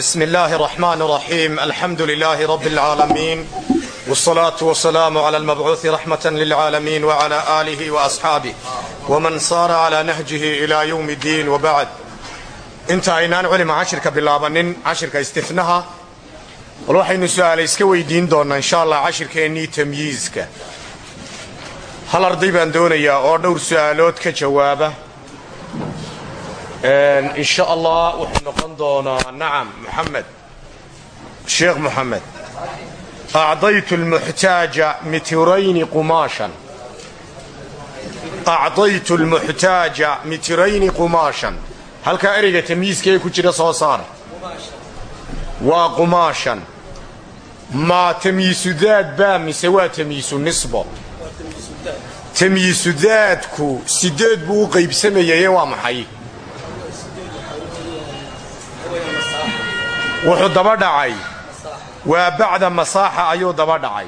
بسم الله الرحمن الرحيم الحمد لله رب العالمين والصلاة والسلام على المبعوث رحمة للعالمين وعلى آله وأصحابه ومن صار على نهجه إلى يوم الدين وبعد انت aynaan culima cashirka bilaabanin cashirka istinaha bal waxaynu su-aala iska weydiin doonnaa insha allah cashirkeennii tamyiizka hal arday baan doonayaa oo dhowr su'aalood ka jawaaba insha allah wuxuu noqon doonaa nacam moxamed sheekh moxamed acdaytu lmuxtaaja mitirayni qumaashan acdaytu lmuxtaaja mitirayni qumaashan halkaa ereyga tamyiiska ee ku jira soo saara waa qumaashan maa tamyiisudaad baa mise waa tamyiisu nisbo? Tamyiisudaadku sideed buu u qaybsamayaye waa maxay wuxuu daba dhacay. Waa bacda masaaxa ayuu daba dhacay.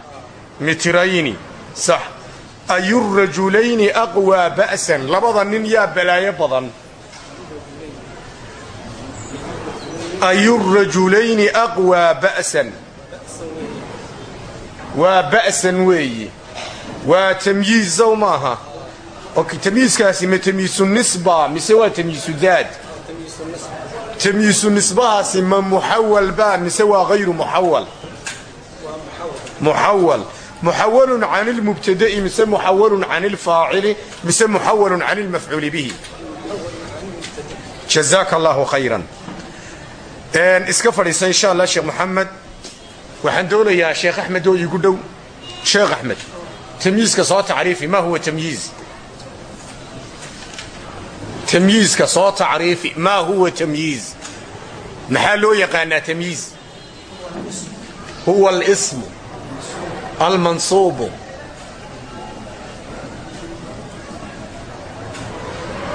Mitirayni sax. Ayurajulayni aqwaa ba'san. Labada nin yaa balaayo badan. Ayurajulayni aqwaa ba'san. Waa ba'san weeye waa tamyiiz sow maaha tamyiiskaasi ma tamyiisu nisba mise waa tamyiisu daad tamyiisu nisbahaasi ma muxawal baa mise waa hayru muxawal? Muxawal. Muxawalun can ilmubtada'i mise muxawalun can ilfaacili mise muxawalun can ilmafcuuli bihi. Jazaaka allahu khayran iska fadhiisa insha allah sheekh moxamed waxaan doonayaa sheekh axmed oo iigu dhow. Sheekh axmed tamyiiska soo tacriifi ma huwa tamyiiz tamyiizka soo tacriifi. Maa huwa tamyiiz? Maxaa loo yaqaanaa tamyiiz? Huwa alismu almansuubu.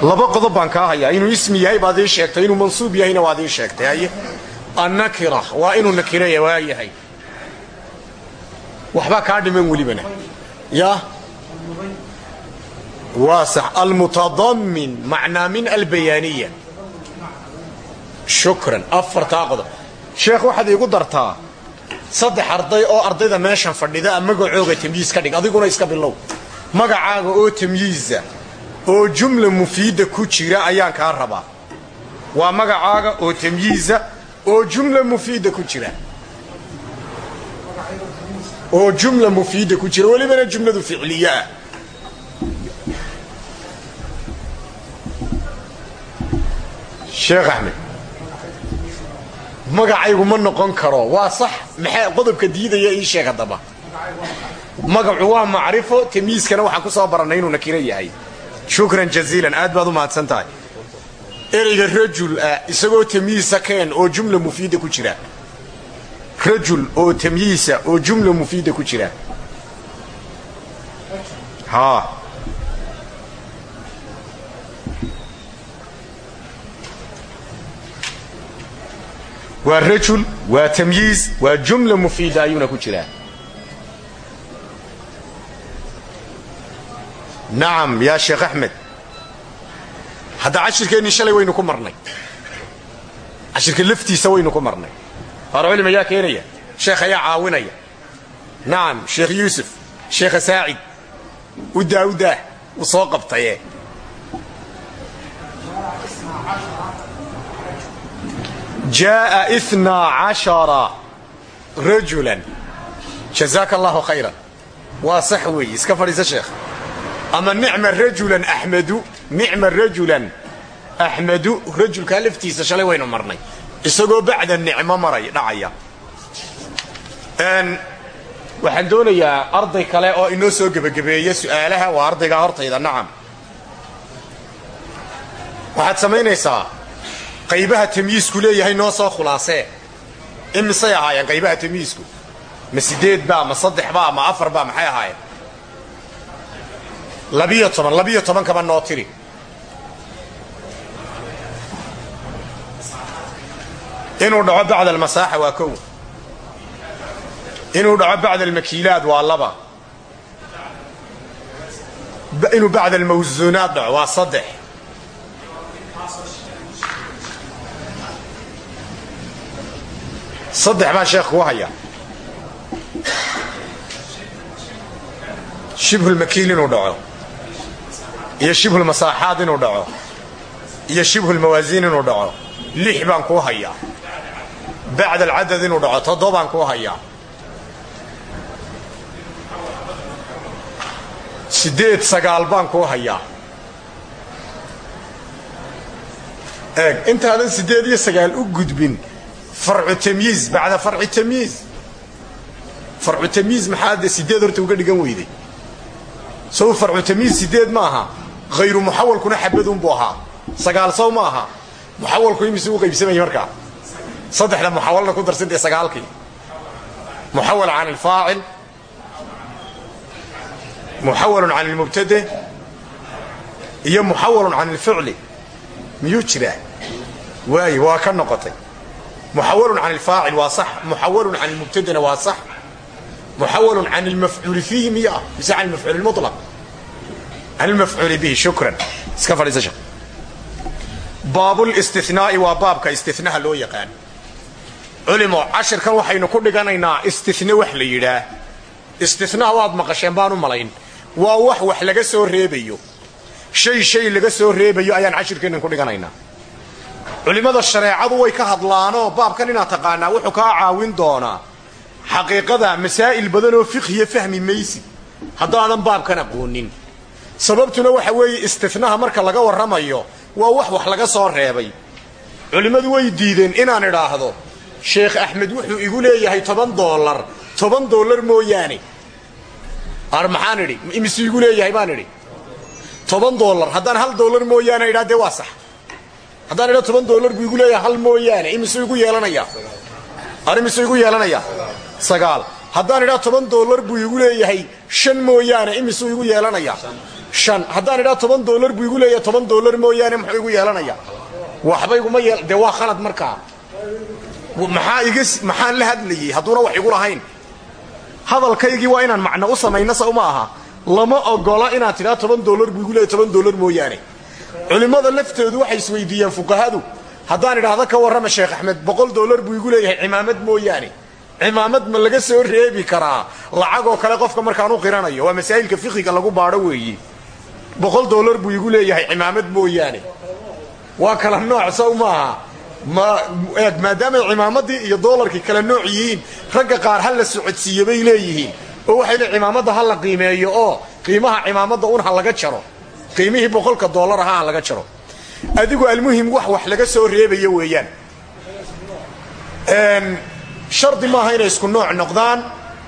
Laba qodob baan kaa hayaa. Inuu ismi yahay baad ii sheegtay inuu mansuub yahayna waad ii sheegtay haye? Annakira waa inuu nakiraya waa yahay. Waxbaa kaa dhiman welibana. Ya waa sax almutadamin macnaa min albayaaniya. Shukran. Afartaa qodob sheekh waxaad iigu dartaa saddex arday oo ardayda meeshan fadhida magacooga tamyiiz ka dhig adiguna iska bilow. Magacaaga oo tamyiiza oo jumla mufiida ku jira ayaan kaa rabaa. Waa magacaaga oo tamyiiza oo jumla mufiida ku jira. Oo jumla mufiida ku jira welibana jumladu ficliye ah sheekh axmed magacaygu ma noqon karo. Waa sax maxaa qodobka diidaya ii sheeg haddaba. Magacu waa macrifo tamyiiskana waxaan ku soo barannay inuu nakiro yahay. Shukran jaziilan aad baad u mahadsan rajul ah isagoo tamyiisa keen oo jumla mufiida ku jira. Rajul oo tamyiisa oo jumla mufiida ku jira. Haa waa rajul waa tamyiiz waa jumla mufiida ayuuna ku jiraa. Nacam yaa sheekh axmed. Hadda cashirkeennii shalay waynu ku marnay. Cashirka laftiisa waynu ku marnay. Hore culima yaa keenaya sheekh ayaa caawinaya. Nacam sheekh yuusuf sheekha saacid udaah uu soo qabtaye jaaءa inaa cashara rajulan jazaaka allahu khayran waa sax weeye iska fadhiisa sheekh ama nicma rajulan axmedu nicma rajulan axmedu rajulkaa laftiisa shalay waynu marnay isagoo bacda nicmo maray dhacaya waxaan doonayaa arday kale oo inoo soo gebagabeeya su'aalaha waa ardaygaa hortayda nacam waxaad samaynaysaa qaybaha tamyiisku leeyahay noo soo khulaasee imisay ahaayeen qaybaha tamyiisku ma sideed baa ma saddex baa ma afar baa maxay ahaayeen? Labiyo toban labiyo toban kaba noo tiri. Inuu dhaco bacda almasaaxa waa kow. Inuu dhaco bacda almakiilaad waa laba. Inuu bacda almawsuunaad dhaco waa saddex saddex baan sheekh kuu haya. Shibhulmakiil inuu dhaco. Iyo shibhulmasaaxaad inuu dhaco. Iyo shibhulmawaasiin inuu dhaco. Lix baan kuu hayaa bacd alcadad inuu dhaco. Toddobaan kuu hayaa siddeed sagaal baan kuu hayaa eeg intaadan siddeed iyo sagaal u gudbin farcu tamyiiz bacda farci tamyiiz farcu tamyiiz maxaa dee siddeed horta uga dhigan weyday? Sow farcu tamyiiz siddeed ma aha. Hayru muxawalkuna xabadunbuu ahaa. Sagaal sow ma aha. Muxawalku imise u qaybsamaya markaa saddexda muxawalna ku darsan dee sagaalkii. Muxawal can alfaacil muxawalun can almubtade iyo muxawalun can alficli miyuu jiraa? Waaye waa ka noqotay muxawalun can alfaacil waa sax muxawalun can almubtadena waa sax muxawalun can almafcuuli fiihi miya ah mise can almafcuuli lmutlaq can almafcuuli bihi shukran iska fadhiisasha baabulistinaai waa baabka istinaha loo yaqaan culimo cashirkan waxaynu ku dhiganaynaa istine wax la yidhaah istinaha waad maqasheen baan u malayn waa wax wax laga soo reebayo shay shay laga soo reebayo ayaan cashirkeennan ku dhiganaynaa culimmada shareecadu way ka hadlaanoo baabkan inaad taqaanaa wuxuu kaa caawin doonaa xaqiiqada masaa'il badan oo fiqhiya fahmi maysid. Haddaadan baabkan aqoonin. Sababtuna waxa weeye istinaha marka laga warramayo waa wax wax laga soo reebay. Culimmadu way diideen inaan idhaahdo sheekh axmed wuxuu igu leeyahay toban doolar toban doolar mooyaane. Ar maxaan idhi? Imisuu igu leeyahay baan idhi? Toban doolar haddaan hal doolar mooyaane idhaa dee waa sax haddaan idhaa toban doolar buu igu leeyahay hal mooyaane. Imisuu igu yeelanayaa ar imisuu igu yeelanayaa sagaal. Haddaan idhaa toban doolar buu igu leeyahay shan mooyaane. Imisuu igu yeelanayaa shan. Haddaan idhaa toban doolar buu igu leeyahay toban doolar mooyaane muxuu igu yeelanayaa waxba iguma yeel dee waa khalad maxaa iga maxaan la hadlayey? Hadduuna wax igu lahayn. Hadalkaygii waa inaan macno u samayno saw ma aha. Lama ogola inaad tidhaa toban doolar buu igu leeyahay toban doolar mooyaane culimmada laftoodu waxay isweydiiyeen fuqahadu. Haddaan idhaahdo ka warrama sheekh axmed boqol doolar buu igu leeyahay cimaamad mooyaane. Cimaamad ma laga soo reebi karaa. Lacagoo kale qofka markaan u qiranayo waa masaa'ilka fiqiga lagu baadho weeye boqol doolar buu igu leeyahay cimaamad mooyaane. Waa kala nooc saw maaha ma eeg maadaamay cimaamadii iyo doolarkii kala nooc yihiin ragga qaar ha la socodsiiyo bay leeyihiin. Oo waxay le cimaamadda ha la qiimeeyo oo qiimaha cimaamadda un laga jaro qiimihii boqolka doolar ahaa ha laga jaro. Adigu almuhim wax wax laga soo reebayo weeyaan. Shardi maaha inay isku nooc noqdaan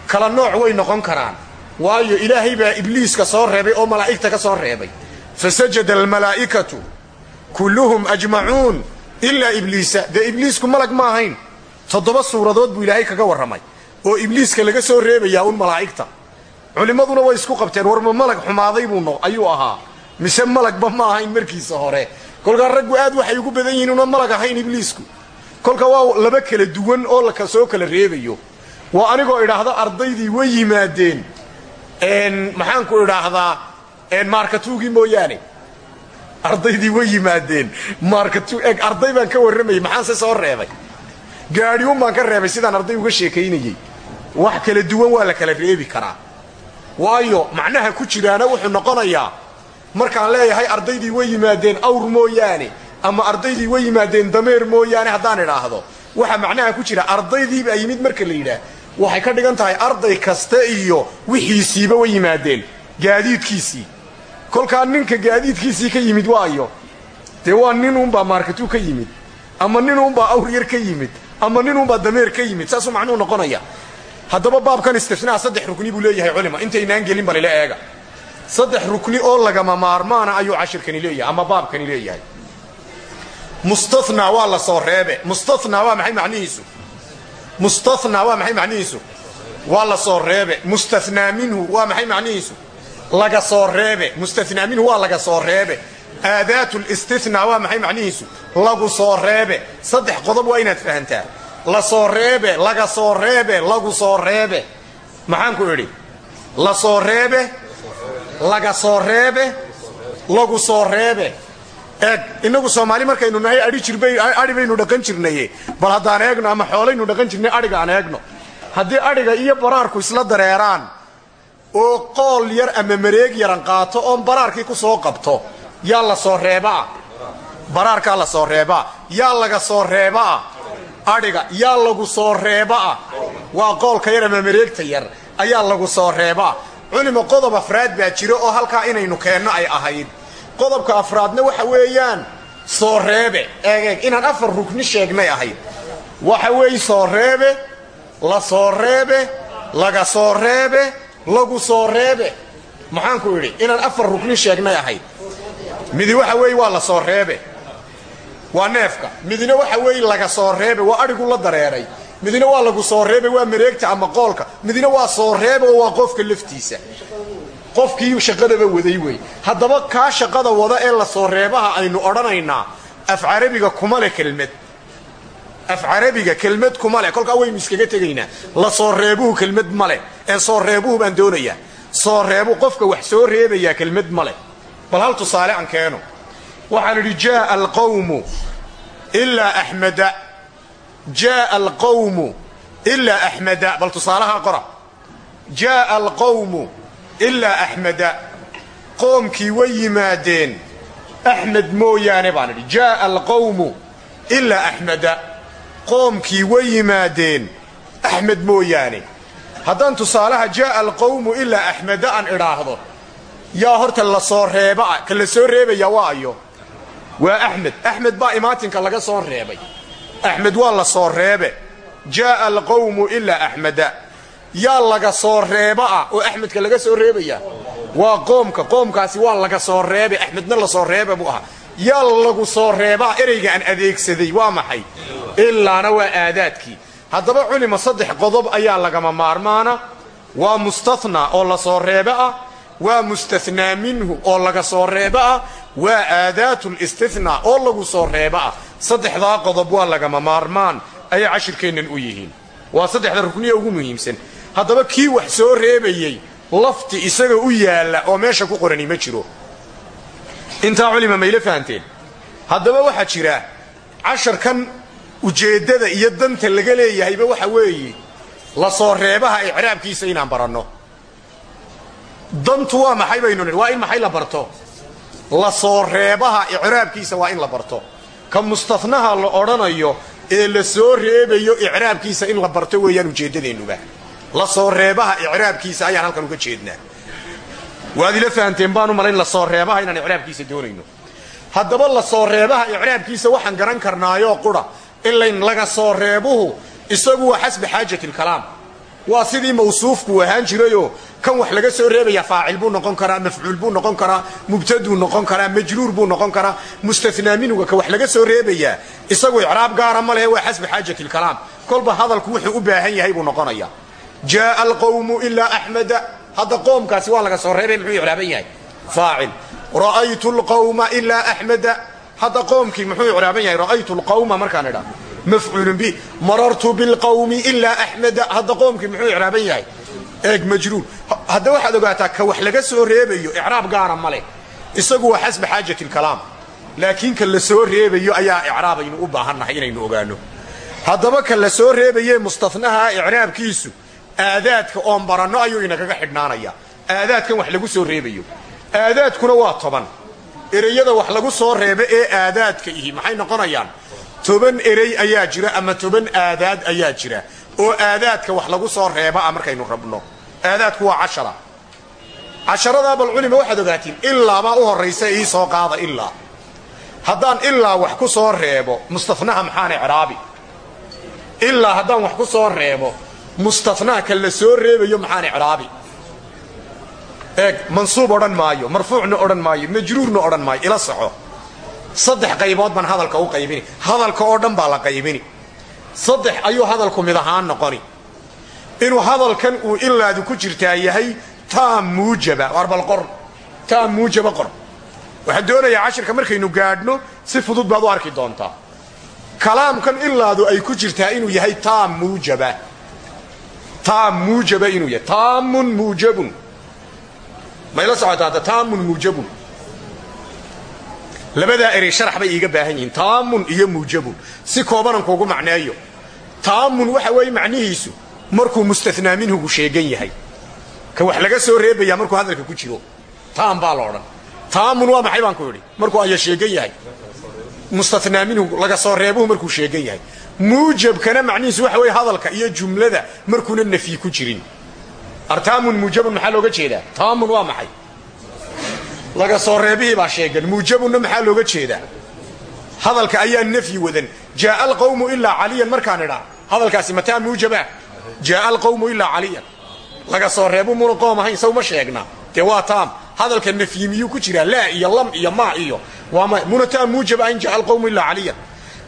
kala nooc way noqon karaan. Waayo ilaahay baa ibliiska soo reebay oo malaa'igta ka soo reebay. Fasajada almalaa'ikatu kulluhum ajmacuun ilaa ibliisa. Dee ibliisku malag ma ahayn. Toddoba suuradood buu ilaahay kaga warramay oo ibliiska laga soo reebayaa un malaa'igta. Culimmaduna way isku qabteen warma malag xumaaday buu ayuu ahaa mise malagba ma ahayn markiisa hore. Kolkaa raggu aad waxay ugu badan yihiin una malag ahayn ibliisku. Kolka waa laba kala duwan oo la soo kala reebayo. Waa anigoo idhaahda ardaydii way yimaadeen. Maxaanku idhaahdaa? Maarkatuugii mooyaane. Ardaydii way yimaadeen. Maarkatu eg arday baan ka warramayey maxaanse soo reebay? Gaadhi un baan ka reebay. Sidaan arday uga sheekaynayey wax kala duwan waa la kala reebi karaa. Waayo macnaha ku jiraana wuxuu noqonayaa markaan leeyahay ardaydii way yimaadeen awr mooyaane ama ardaydii way yimaadeen dameer mooyaane haddaan idhaahdo. Waxa macnaha ku jira ardaydiibaa yimid marka la yidhaah. Waxay ka dhigan tahay arday kasta iyo wixiisiiba way yimaadeen gaadiidkiisii. Kolkaa ninka gaadiidkiisii ka yimid waayo. Dee waa nin unbaa maarkatuu ka yimid ama nin unbaa awr yar ka yimid ama nin unbaa dameer ka yimid saasuu macnuhu noqonaya haddaba baabkan istifnaa saddex rukni buu leeyahay culima intaynaan gelin balila eega saddex rukni oo lagama maarmaana ayuu cashirkani leeyahay ama baabkani leeyahay. Mustathnaa waa la soo reebe. Mustathnaa waa maxay macnihiisu? Mustathnaa waa maxay macnihiisu? Waa la soo reebe. Mustathnaa minhu waa maxay macnihiisu? Laga soo reebe. Mustathnaa minhu waa laga soo reebe. Aadaatu listithnaa waa maxay macnihiisu? Lagu soo reebe. Saddex qodob waa inaad fahantaa. La soo reebe laga soo reebe lagu soo reebe. Maxaan ku idhi? La soo reebe laga soo reebe lagu soo reebe. Eeg inagu soomaali markaynu nahay ai baynu dhaqan jirnaye bal haddaan eegno ama xoolaynu dhaqan jirnay adhiga aan eegno. Haddii adhiga iyo baraarku isla dareeraan oo qool yar ama mareeg yaran qaato oon baraarkii ku soo qabto yaa la soo reebaa? Baraarkaa la soo reebaa? Yaa laga soo reebaa? Adhiga yaa lagu soo reebaa? Waa qoolka yar ama mareegta yar ayaa lagu soo reebaa culima qodob afraad baa jira oo halkaa inaynu keenno ay ahayd. Qodobka afraadna waxa weeyaan soo reebe. Eegeeg inaan afar rugni sheegnay ahayd. Waxa weeye soo reebe la soo reebe laga soo reebe lagu soo reebe. Maxaanku idhi inaan afar rugni sheegnay ahayd. Midi waxa weeye waa la soo reebe. Waa neefka. Midina waxa weeye laga soo reebe. Waa adhigu la dareeray midina waa lagu soo reebe waa mareegta ama qoolka. Midina waa soo reebe oo waa qofka laftiisa. Qofkii shaqadaba waday wey. Haddaba kaa shaqada wada ee la soo reebaha aynu odhanaynaa af carabiga kuma leh kelmad. Af carabiga kelmad kuma leh. Kolkaa waynu iskaga tegaynaa. La soo reebuhu kelmad ma leh. Ee soo reebuhu baan doonayaa. Soo reebu qofka wax soo reebayaa kelmad ma leh. Bal hal tusaale aan keeno. Waxaan idhi jaaa alqawmu ilaa axmeda jaaa alqawmu ilaa axmeda bal tusaalahaa qora. Jaaa alqawmu ilaa axmeda qoomkii way yimaadeen axmed mooyaane baan idhi jaaa alqawmu ilaa axmeda qoomkii way yimaadeen axmed mooyaane. Haddaan tusaalaha jaaa alqawmu ilaa axmeda aan idhaahdo yaa horta la soo reebaa ka la soo reebayaa waa ayo. Waa axmed axmed baa imaatinka laga soo reebay axmed waa la soo reebe. Jaaa alqawmu ilaa axmeda yaa laga soo reebaa oo axmedka laga soo reebaya? Waa qoomka. Qoomkaasi waa laga soo reebe. Axmedna la soo reebe buu ahaa. Yaa lagu soo reebaa ereyga aan adeegsaday waa maxay? Ilaana waa aadaadkii. Haddaba culima saddex qodob ayaa lagama maarmaana. Waa mustathnaa oo la soo reebe ah. Waa mustathnaa minhu oo laga soo reebe ah. Waa aadaatulistithnaa oo lagu soo reebe ah saddexdaa qodob waa lagama maarmaan ayay cashirkeennan u yihiin. Waa saddexda rukniya ugu muhiimsan. Haddaba kii wax soo reebayey lafti isaga u yaalla oo meesha ku qorani ma jiro. Intaa culima mayla fahanteen? Haddaba waxaa jira casharkan ujeeddada iyo danta laga leeyahayba waxa weeye la soo reebaha icraabkiisa inaan baranno. Dantu waa maxay baynu waa in maxay la barto? La soo reebaha icraabkiisa waa in la barto ka mustahnaha la odhanayo ee la soo reebayo icraabkiisa in la barto weeyaan ujeeddadeennuba la soo reebaha icraabkiisa ayaan halkan uga jeednaa. Waad ila fahanteen baanu malayn la soo reebaha inaan icraabkiisa doonayno. Haddaba la soo reebaha icraabkiisa waxaan garan karnaayoo qura ilayn laga soo reebuhu isagu waa xasbi xaajati lkalaam waa sidii mawsuufku ahaan jirayoo kan wax laga soo reebaya faacil buu noqon karaa mafcuul buu noqon karaa mubtaduu noqon karaa majruur buu noqon karaa mustathnaa minuga ka wax laga soo reebayaa isagu icraab gaara ma lehe waa xasbi xaajati lkalaam kolba hadalku wuxuu u baahan yahay buu noqonayaa jaaa alqawmu ilaa axmeda. Hadda qoomkaasi waa laga soo reebay muxuu icraaban yahay? Faacil. Ra'aytu lqawma ilaa axmeda. Hadda qoomkii muxuu icraaban yahay? Ra'aytu lqawma markaan idhaa mafcuulun bi marartu bilqawmi ilaa axmeda hadda qoomkii muxuu icraaban yahay? Eeg majruur. Hadda waxaad ogaataa ka wax laga soo reebayo icraab gaara ma leh. Isagu waa xasba xaajati lkalaam laakiin ka la soo reebayo ayaa icraabaynu u baahannahay inaynu ogaano. Haddaba ka la soo reebaye mustahnaha icraabkiisu aadaadka oon baranno ayuu inagaga xidhnaanaya. Aadaadkan wax lagu soo reebayo. Aadaadkuna waa toban. Ereyada wax lagu soo reebo ee aadaadka ihi maxay noqonayaan toban erey ayaa jira ama toban aadaad ayaa jira oo aadaadka wax lagu soo reebaa markaynu rabno. Aadaadku waa cashara. Casharadaa bal culima waxaad ogaatiin ilaabaa u horraysa ii soo qaada ilaa haddaan ilaa wax ku soo reebo mustahnaha maxaan icraabi ilaa haddaan wax ku soo reebo mustahnaha ka la soo reebayo maxaan icraabi eeg mansuub odhan maayo marfuucna odhan maayo majruurna odhan maayo ila soco saddex qaybood baan hadalka u qaybini. Hadalka oo dhan baa la qaybini. Saddex ayuu hadalku mid ahaan noqoni. Inuu hadalkan uu ilaadu ku jirtaa yahay taam muujaba war bal qor. Taam muujaba qor. Waxaan doonayaa cashirka markaynu gaadhno si fudud baad u arki doontaa. Kalaamkan ilaadu ay ku jirtaa inuu yahay taam muujaba. Taam muujaba inuu yahay. Taamun muujabun. Mayla socotaa taamun muujabun labadaa erey sharax bay iiga baahan yihiin. Taamun iyo muujabun. Si koobanan kuugu macneeyo. Taamun waxa weeye macnihiisu markuu mustanaa minhugu sheegan yahay. Ka wax laga soo reebaya markuu hadalka ku jiro. Taam baa la taamun waa maxay baan ku idhi markuu aya sheegan yahay. Mustanaa minhu laga soo reebuhu markuu sheegan yahay. Muujabkana macnihiisu waxa weeye hadalka iyo jumlada markuuna nafyi ku jirin. Artaamun muujabun maxaa looga jeedaa? Taamun waa maxay laga soo reebihii baa sheegan muujabunna maxaa looga jeedaa? Hadalka ayaa nafyi wadan. Jaaa alqawmu ilaa caliyan markaan idhaa. Hadalkaasi mataa muujaba? Jaaa alqawmu ilaa caliyan. Laga soo reebu muna qoom ahayn sawma sheegna. Dee waa taam. Hadalka nafyi miyuu ku jiraa? Laa iyo lam iyo maa iyo. Muna taa muujab ahayn jaaa alqawmu ilaa caliyan.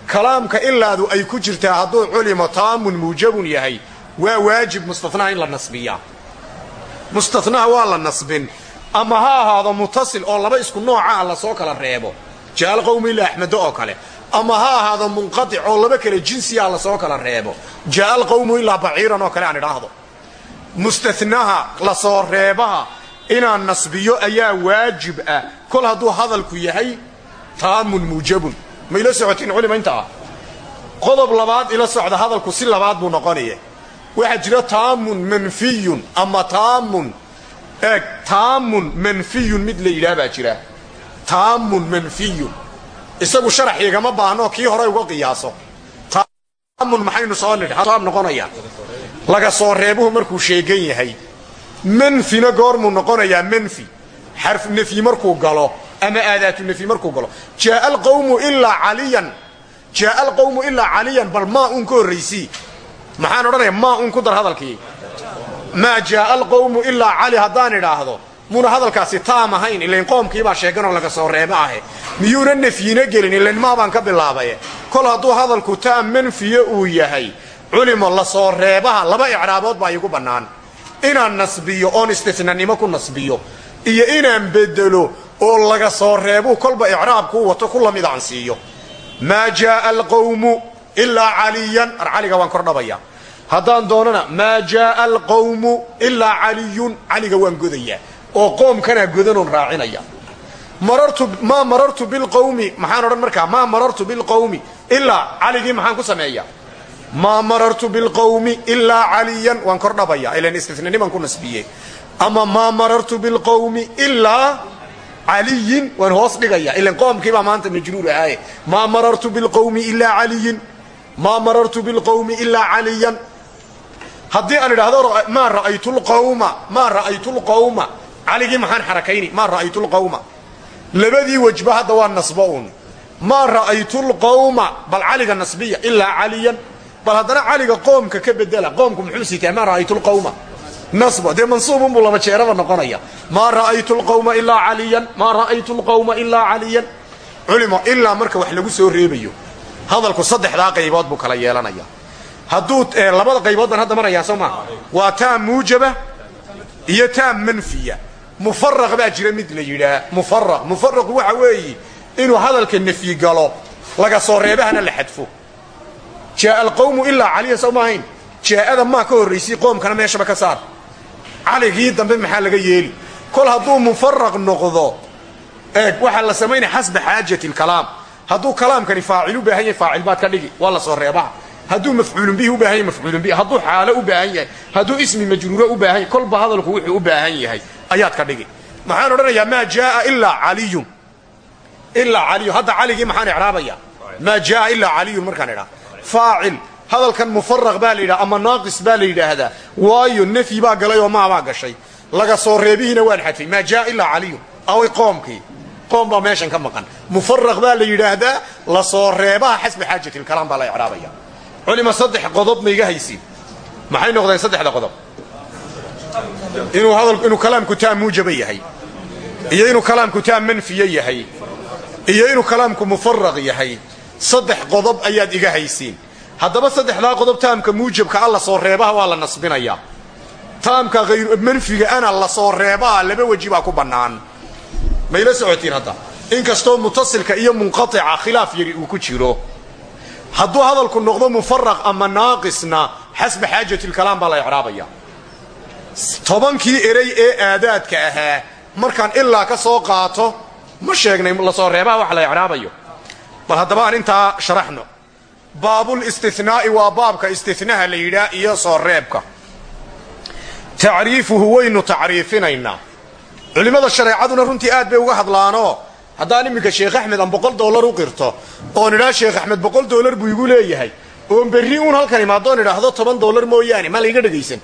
Kalaamka ilaadu ay ku jirtaa hadduu culimo taamun muujabun yahay waa waajib mustanaa in la nasbiyaa. Mustanaha waa la nasbin ama ha ahaado mutasil oo laba isku noocaa la soo kala reebo. Jaal qawmi ila axmedo oo kale. Ama ha ahaado munqatic oo laba kale jinsiyaa la soo kala reebo. Jaaa alqawmu ilaa baciiran oo kale aan idhaahdo. Mustanaha la soo reebaha inaan nasbiyo ayaa waajib ah. Kol hadduu hadalku yahay taamun muujabun. Ma ila socotiin culima inta ah? Qodob labaad ila socda hadalku si labaad buu noqonaya waxaa jira taamun manfiyun ama taamun eeg taamun manfiyun mid la yidhaah baa jira. Taamun manfiyun. Isagu sharax igama baahno kii hore uga qiyaaso. Taamun maxaynu soo nidh taam noqonaya. Laga soo reebuhu markuu sheegan yahay. Manfina goormuu noqonayaa manfi. Xarf nafyi markuu galo ama aadaatu nafyi markuu galo. Jaaa alqawmu ilaa caliyan. Jaaa alqawmu ilaa caliyan bal maa uun ka horraysii maxaan odhanaya maa uun ku dar hadalkii maa jaaa alqawmu ilaa cali haddaan idhaahdo muna hadalkaasi taam ahayn ilayn qoomkiibaa sheeganoo laga soo reebo ahe. Miyuuna nafyina gelin ilayn maabaan ka bilaabaye. Kol hadduu hadalku taam manfiye uu yahay culimo la soo reebaha laba icraabood baa iigu bannaan. Inaan nasbiyo oon istisnanimo ku nasbiyo iyo inaan bedelo oo laga soo reebuu kolba icraabkuu wato ku la mid aan siiyo. Maa jaaa alqawmu ilaa caliyan ar caliga waan kordhabaya haddaan doonana maa jaaa alqawmu ilaa caliyun caliga waan godayaa oo qoomkanaa godanoon raacinaya. Marartu maa marartu bilqawmi maxaan odhan markaa maa marartu bilqawmi ilaa caligii maxaan ku sameeya. Maa marartu bilqawmi ilaa caliyan waan kordhabaya ilan istinaniman ku nasbiye ama maa marartu bilqawmi ilaa caliyin waan hoos dhigaya ilan qoomkiibaa maanta majruur ahaaye. Maa marartu bilqawmi ilaa caliyin maa marartu bilqawmi ilaa caliyan haddii aan idhaahdo maa ra'aytu lqawma maa ra'aytu lqawma caligii maxaan xarakayni maa ra'aytu lqawma labadii wejba hadda waa nasbo un maa ra'aytu lqawma bal caliga nasbiya ilaa caliyan. Bal haddana caliga qoomka ka bedela qoomku muxuu sitaa maa ra'aytu lqawma nasba dee mansuubunbuu laba jeeraba noqonaya. Maa ra'aytu lqawma ilaa caliyan. Maa ra'aytu lqawma ilaa caliyan. Culimo ilaa marka wax lagu soo reebayo hadalku saddexdaa qaybood buu kala yeelanaya hadduu labada qaybood hadda marayaa soo maa waa taam muujaba iyo taam manfiya. Mufaraq baa jira mid la yidhaa mufaraq mufaraqu waxa weeye inuu hadalka nafyi galo laga soo reebahana la xadfo. Jaaa alqawmu ilaa caliyan soo maahayn jaa'ada maa ka horraysay qoomkana meeshaba ka saar. Caligii dambe maxaa laga yeeli? Kol hadduu mufaraq noqdo eeg waxaa la samaynaya xasba xaajati lkalaam hadduu kalaamkani faacil u baahan yahay faacil baad ka dhigi waa la soo reebaha hadduu mafcuulun bihi u baahan yahay mafcuulun bihi. Hadduu xaalo u baahan yahay hadduu ismi majruuro u baahan yahay kolba hadalku wuxuu u baahan yahay. Ayaad ka dhigi. Maxaan odhanayaa maa jaaa ilaa caliyun. Ilaa caliyun hadda caligii maxaan icraabaya maa jaaa ilaa caliyun markaan idhaa. Faacil hadalkan mufaraq baa la yidhaha ama naaqis baa la yidhaahdaa. Waayo nafyi baa galay oo maabaa gashay. Laga soo reebihiina waan xadfay maa jaaa ilaa caliyun. Away qoomkii. Qoom baa meeshan ka maqan. Mufaraq baa la yidhaahdaa la soo reebaha xasba xaajati baa la icraabaya culima saddex qodob ma iga haysiin. Maxay noqdeen saddexda qodob? Inuu kalaamku taam muujaba yahay. Iyo inuu kalaamku taam manfiye yahay. Iyo inuu kalaamku mufaraq yahay. Saddex qodob ayaad iga haysiin. Haddaba saddexdaa qodob taamka muujabka alla soo reebaha waa la nasbinayaa. Taamka manfiga ana la soo reebaha laba weji baa ku bannaan. Mayla socotiin hadda? Inkastoo mutasilka iyo munqatica khilaaf yari uu ku jiro hadduu hadalku noqdo mufaraq ama naaqisna xasba xaajati lkalaam baa la icraabaya. Tobankii erey ee aadaadka ahaa markaan ilaa ka soo qaato ma sheegnay la soo reebaha wax la icraabayo. Bal haddaba aan intaa sharaxno baabul istinaai waa baabka istinaha la yidhaa iyo soo reebka. Tacriifuhu waynu tacriifinaynaa. Culimmada shareecaduna runtii aad bay uga hadlaanoo haddaan iminka sheekh axmed aan boqol dollar u qirto oon idhaa sheekh axmed boqol dollar buu igu leeyahay oon berri uun halkan imaadoon idhaahdo toban dollar mooyaane maa layga dhegaysan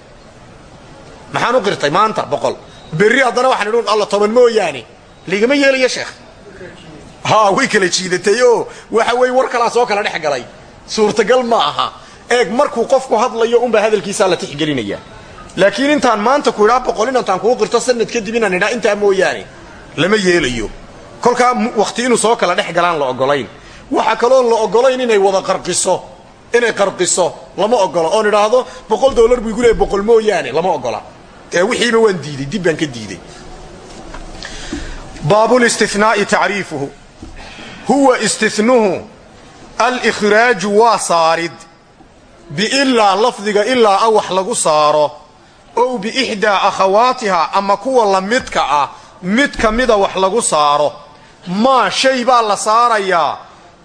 maxaan u qirtay maanta boqol. Berri haddana waxaan idhi alla toban mooyaane. Laygama yeelayo sheekh. Haa way kala jiidatay oo waxa weeye war kalaa soo kala dhex galay suurtagal ma aha. Eeg markuu qofku hadlayo unbaa hadalkiisaa la tixgelinayaa laakiin intaan maanta ku idhaa boqol inantaan kuu qirto sanad kadib inaan idhaa intaa mooyaane lama yeelayo kolkaa wakhti inuu soo kala dhex galaan la ogolayn. Waxa kaloon la ogolayn inay wada qarqiso inay qarqiso lama ogolo oon idhaahdo boqol dollar buu igu leeyay boqol mooyaane lama ogola. Ee wixiiba waan diiday dib ka diiday. Baabulistinaai tacriifuhu. Huwa istinuhu alikhraaju waa saarid. Biilaa lafdiga ilaa a wax lagu saaro ow biixdaa akhawaatiha ama kuwa la midka ah mid ka mida wax lagu saaro maa shay baa la saarayaa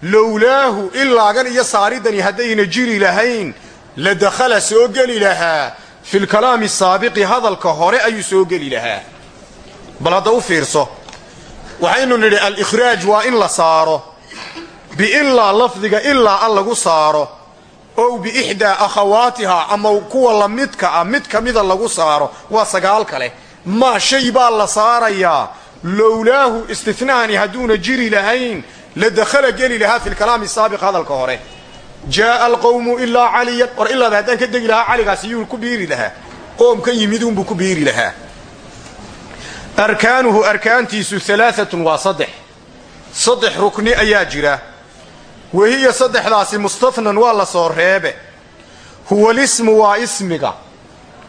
lowlaahu ilaagan iyo saaridani haddayna jiri lahayn la dakhala soo geli lahaa filkalaami saabiqi hadalka hore ayuu soo geli lahaa bal hadda u fiirso waxaynu nidhi alikhraaj waa in la saaro. Biilaa lafdiga ilaa a lagu saaro. Ow biixdaa akhawaatiha ama kuwa la midka ah mid ka lagu saaro waa sagaal kale. Maa shay baa la saarayaa lowlaahu istinahani hadduuna jiri lahayn la dakhala geli lahaa fi lkalaami saabiq hadalka hore jaaa alqawmu ilaa caliyan war ilaada haddaan ka degi lahaa caligaas iyuu ku biiri lahaa qoomkan yimiduunbuu ku biiri lahaa arkaanuhu arkaantiisu alaaatun waa saddex saddex rukni ayaa jira wahiya saddexdaasi mustafnan waa la soo reebe huwa lismu waa ismiga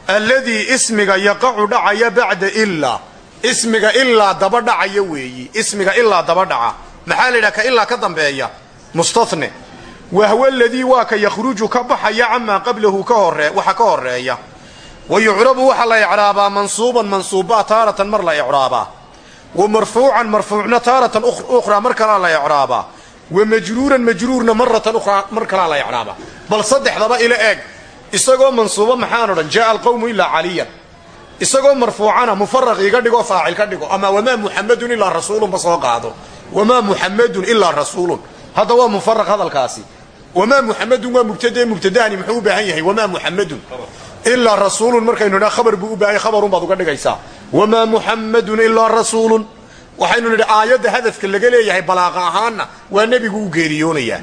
alladii ismiga yaqacu dhacaya bacda ilaa ismiga ilaa daba dhacaya weeyi. Ismiga ilaa daba dhaca. Maxaa la yidhaha ka ilaa ka dambeeya? Mustane wahwa aladii waa ka yakhruju ka baxaya camaa qablahu waxa ka horreeya wa yucrabu waxaa la icraabaa mansuuban mansuubbaa taaratan mar la icraabaa. Wa marfuucan marfuucna taaratan ukhraa mar kalaa la icraabaa. Wa majruuran majruurna maratan ukhraa mar kalaa la icraabaa. Bal saddexdaba ila eeg. Isagoo mansuuba maxaan odhan jaaa alqawmu ilaa caliyan isagoo marfuucana mufaraq iga dhigo faacil ka dhigo. Ama wamaa muxamadun ilaa rasuulun ba soo qaado. Wamaa muxamadun ilaa rasuulun. Hadda waa mufaraq hadalkaasi. Wamaa muxamadun waa mubtade mubtadahani muxuu u baahan yahay? Wamaa muxamadun ilaa rasuulun. Markaynu nidhaa khabar buu u baahanya khabarun baad uga dhigaysaa. Wamaa muxamadun ilaa rasuulun. Waxaynu nidhi aayadda hadafka laga leeyahay balaaqa ahaanna waa nebigu u geeriyoonayaa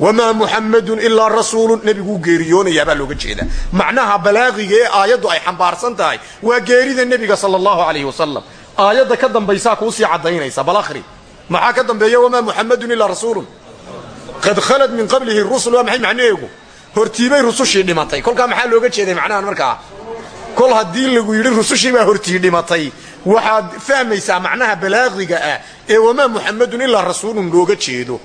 wamaa muxamadun ilaa rasuulun nebigu u geeriyoonayaa baa looga jeedaa. Macnaha balaaqiga ee aayaddu ay xambaarsan tahay waa geerida nebiga sala allahu calayhi wasalam aayadda ka dambaysaa kuusii caddaynaysa bal akhri. Maxaa ka dambeeya? wamaa muxamadun ilaa rasuulun qad khalad min qablihi rusul waa maxay macnaheegu? Hortiibay rusushii dhimatay. kolkaa maxaa looga jeeday macnahan markaa kol haddii lagu yidhi rusushii baa hortii dhimatay. Waxaad fahmaysaa macnaha balaaqiga ah ee wamaa muxamadun ilaa rasuulun looga jeedo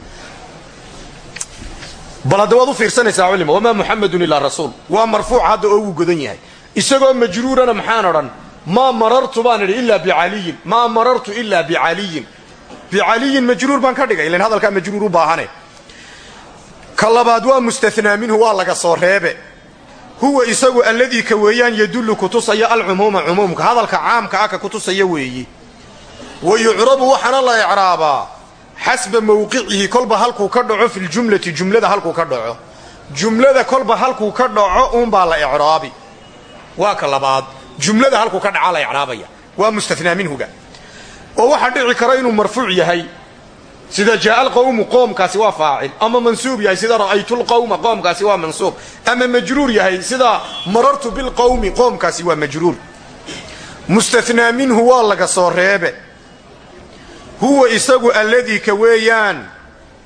bal hadda waad u fiirsanaysaa culima wamaa muxamadun ilaa rasuul. Waa marfuuc hadda oo uu godan yahay. Isagoo majruurana maxaan odhan maa marartu baan idhi ilaa bicaliyin maa marartu ilaa bicaliyin bicaliyin majruur baan ka dhigay. Ilan hadalkaa majruur u baahane. Ka labaad waa mustanaa minhu waa laga soo reebe. Huwa isagu alladii ka weeyaan yadullu kutusaya alcumuuma cumuumka. Hadalka caamka ah ka kutusaya weeyi. Wa yucrabu waxaana la icraabaa xasba mawqicihi kolba halkuu ka dhaco fi ljumlati jumlada halkuu ka dhaco jumlada kolba halkuu ka dhaco uunbaa la icraabi waa ka labaad jumlada halkuu ka dhacaa la icraabaya waa mustanaa minhuga oo waxaa dhici kara inuu marfuuc yahay sida jaaa alqawmu qoomkaasi waa faacil ama mansuub yahay sida ra'aytu lqawma qoomkaasi waa mansuub ama majruur yahay sida marartu bilqawmi qoomkaasi waa majruur mustanaa minhu waa laga soo reebe huwa isagu alladii ka weeyaan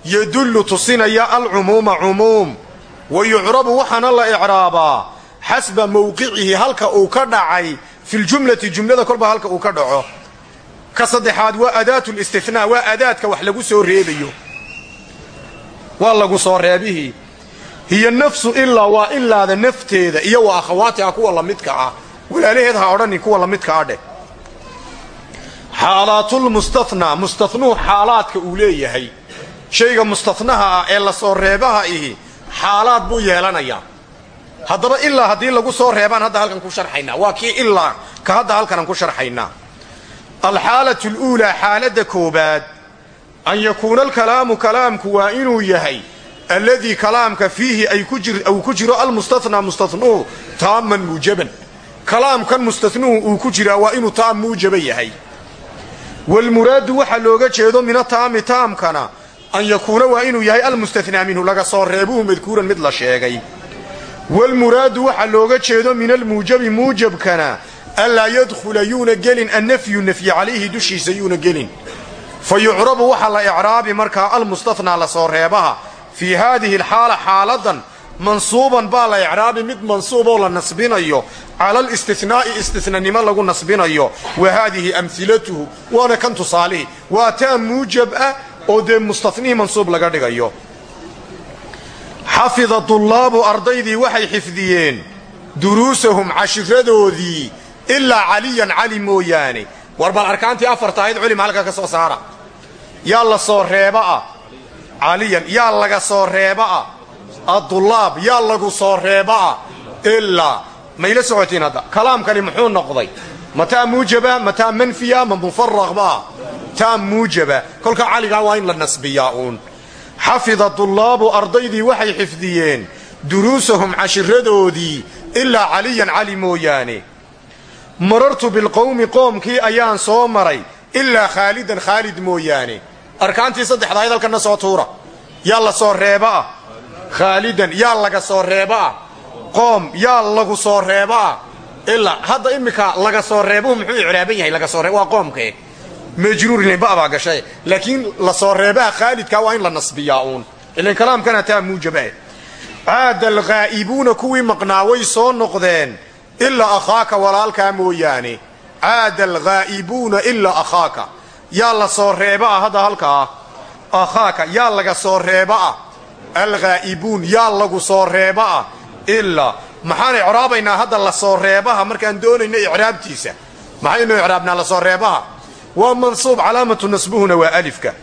yadullu tusinaya alcumuuma cumuum wa yucrabu waxaana la icraabaa xasba mawqicihi halka uu ka dhacay fi ljumlati jumlada kolba halka uu ka dhaco. Ka saddexaad waa adaat listinaa waa adaadka wax lagu soo reebayo. Waa lagu soo reebihii hiyo nafsu ilaa waa ilaada nafteeda iyo waa akhawaatiha kuwa lamidka ah. Walaalaheed ha odhanin kuwa lamidka ah dheh xaalaatulmustathnaa mustathnuhu xaalaadka uu leeyahay. Shayga mustathnaha ah ee la soo reebaha ihi xaalaad buu yeelanayaa. Haddaba ilaa haddii lagu soo reebaan hadda halkan ku sharxaynaa waa kii ilaa ka hadda halkanan ku sharxaynaa alxaalatu aluulaa xaaladda koobaad. An yakuuna alkalaamu kalaamku waa inuu yahay alladii kalaamka fiihi uu ku jiro almustathnaa mustathnuhu taamman muujaban. Kalaamkan mustathnuhu uu ku jiraa waa inuu taam muujaba yahay walmuraadu waxa looga jeedo mina taami taamkana an yakuuna waa inuu yahay almustathnaa minhu laga soo reebuhu madkuuran mid la sheegay walmuraadu waxa looga jeedo min almuujabi muujabkana anlaa yadkhula yuuna gelin annafyu nafyi calayhi dushiisa yuuna gelin fa yucrabu waxa la icraabi markaa la soo reebaha fii haadihi alxaala xaaladan mansuuban baa la icraabi mid mansuuboo la nasbinayo cala alistithnaa'i istithnanimo lagu nasbinayo wa haadihi amhilatuhu waana kan tusaalihi waa taa muujab ah oo dee mustathnihii mansuub laga dhigayo. Xafida dullaabu ardaydii waxay xifdiyeen duruusahum cashiradoodii ilaa caliyan cali mooyaane. War bal arkaantii afarta ahayd culima halka ka soo saara. Yaa la soo reeba'a caliyan yaa laga soo reeba'a addullaab yaa lagu soo reeba'a. Ilaa mayla socotiin hadda. Kalaamkani muxuu noqday. Ma taa muujaba ma taa manfiya ma mufaraqba taa muujaba. Kolka caligaa waa in la nasbiyaa uun. Xafida dullaabu ardaydii waxay xifdiyeen. Duruusahum cashiradoodii. Ilaa caliyan cali mooyaane. Marartu bilqowmi qoomkii ayaan soo maray. Ilaa khaalidan khaalid mooyaane. Arkaantii saddexdahayd halkanna soo tuura. Yaa la soo reebaah khaalidan yaa laga soo reebaah qoom yaa lagu soo reebaah ilaa hadda iminka laga soo reebuhu muxuu icraaban yahay laga soo reeb waa qoomkee majruurin babaa gashay. Laakiin la soo reebaha khaalidka waa in la nasbiyaa uun. Ilan kalaamkana taa muujabah caada alghaa'ibuuna kuwii maqnaa way soo noqdeen. Ilaa akhaaka walaalkaa mooyaane. Caada alghaa'ibuuna ilaa akhaaka. Yaa la soo reebaah hadda halkaa? Akhaaka yaa laga soo reebaah alghaa'ibuun yaa lagu soo reebaah ilaa maxaan icraabaynaa hadda la soo reebaha markaan doonayno icraabtiisa. Maxaynu icraabnaa la soo reebaha? Waa mansuub calaamatu nasbuhuna waa alifka.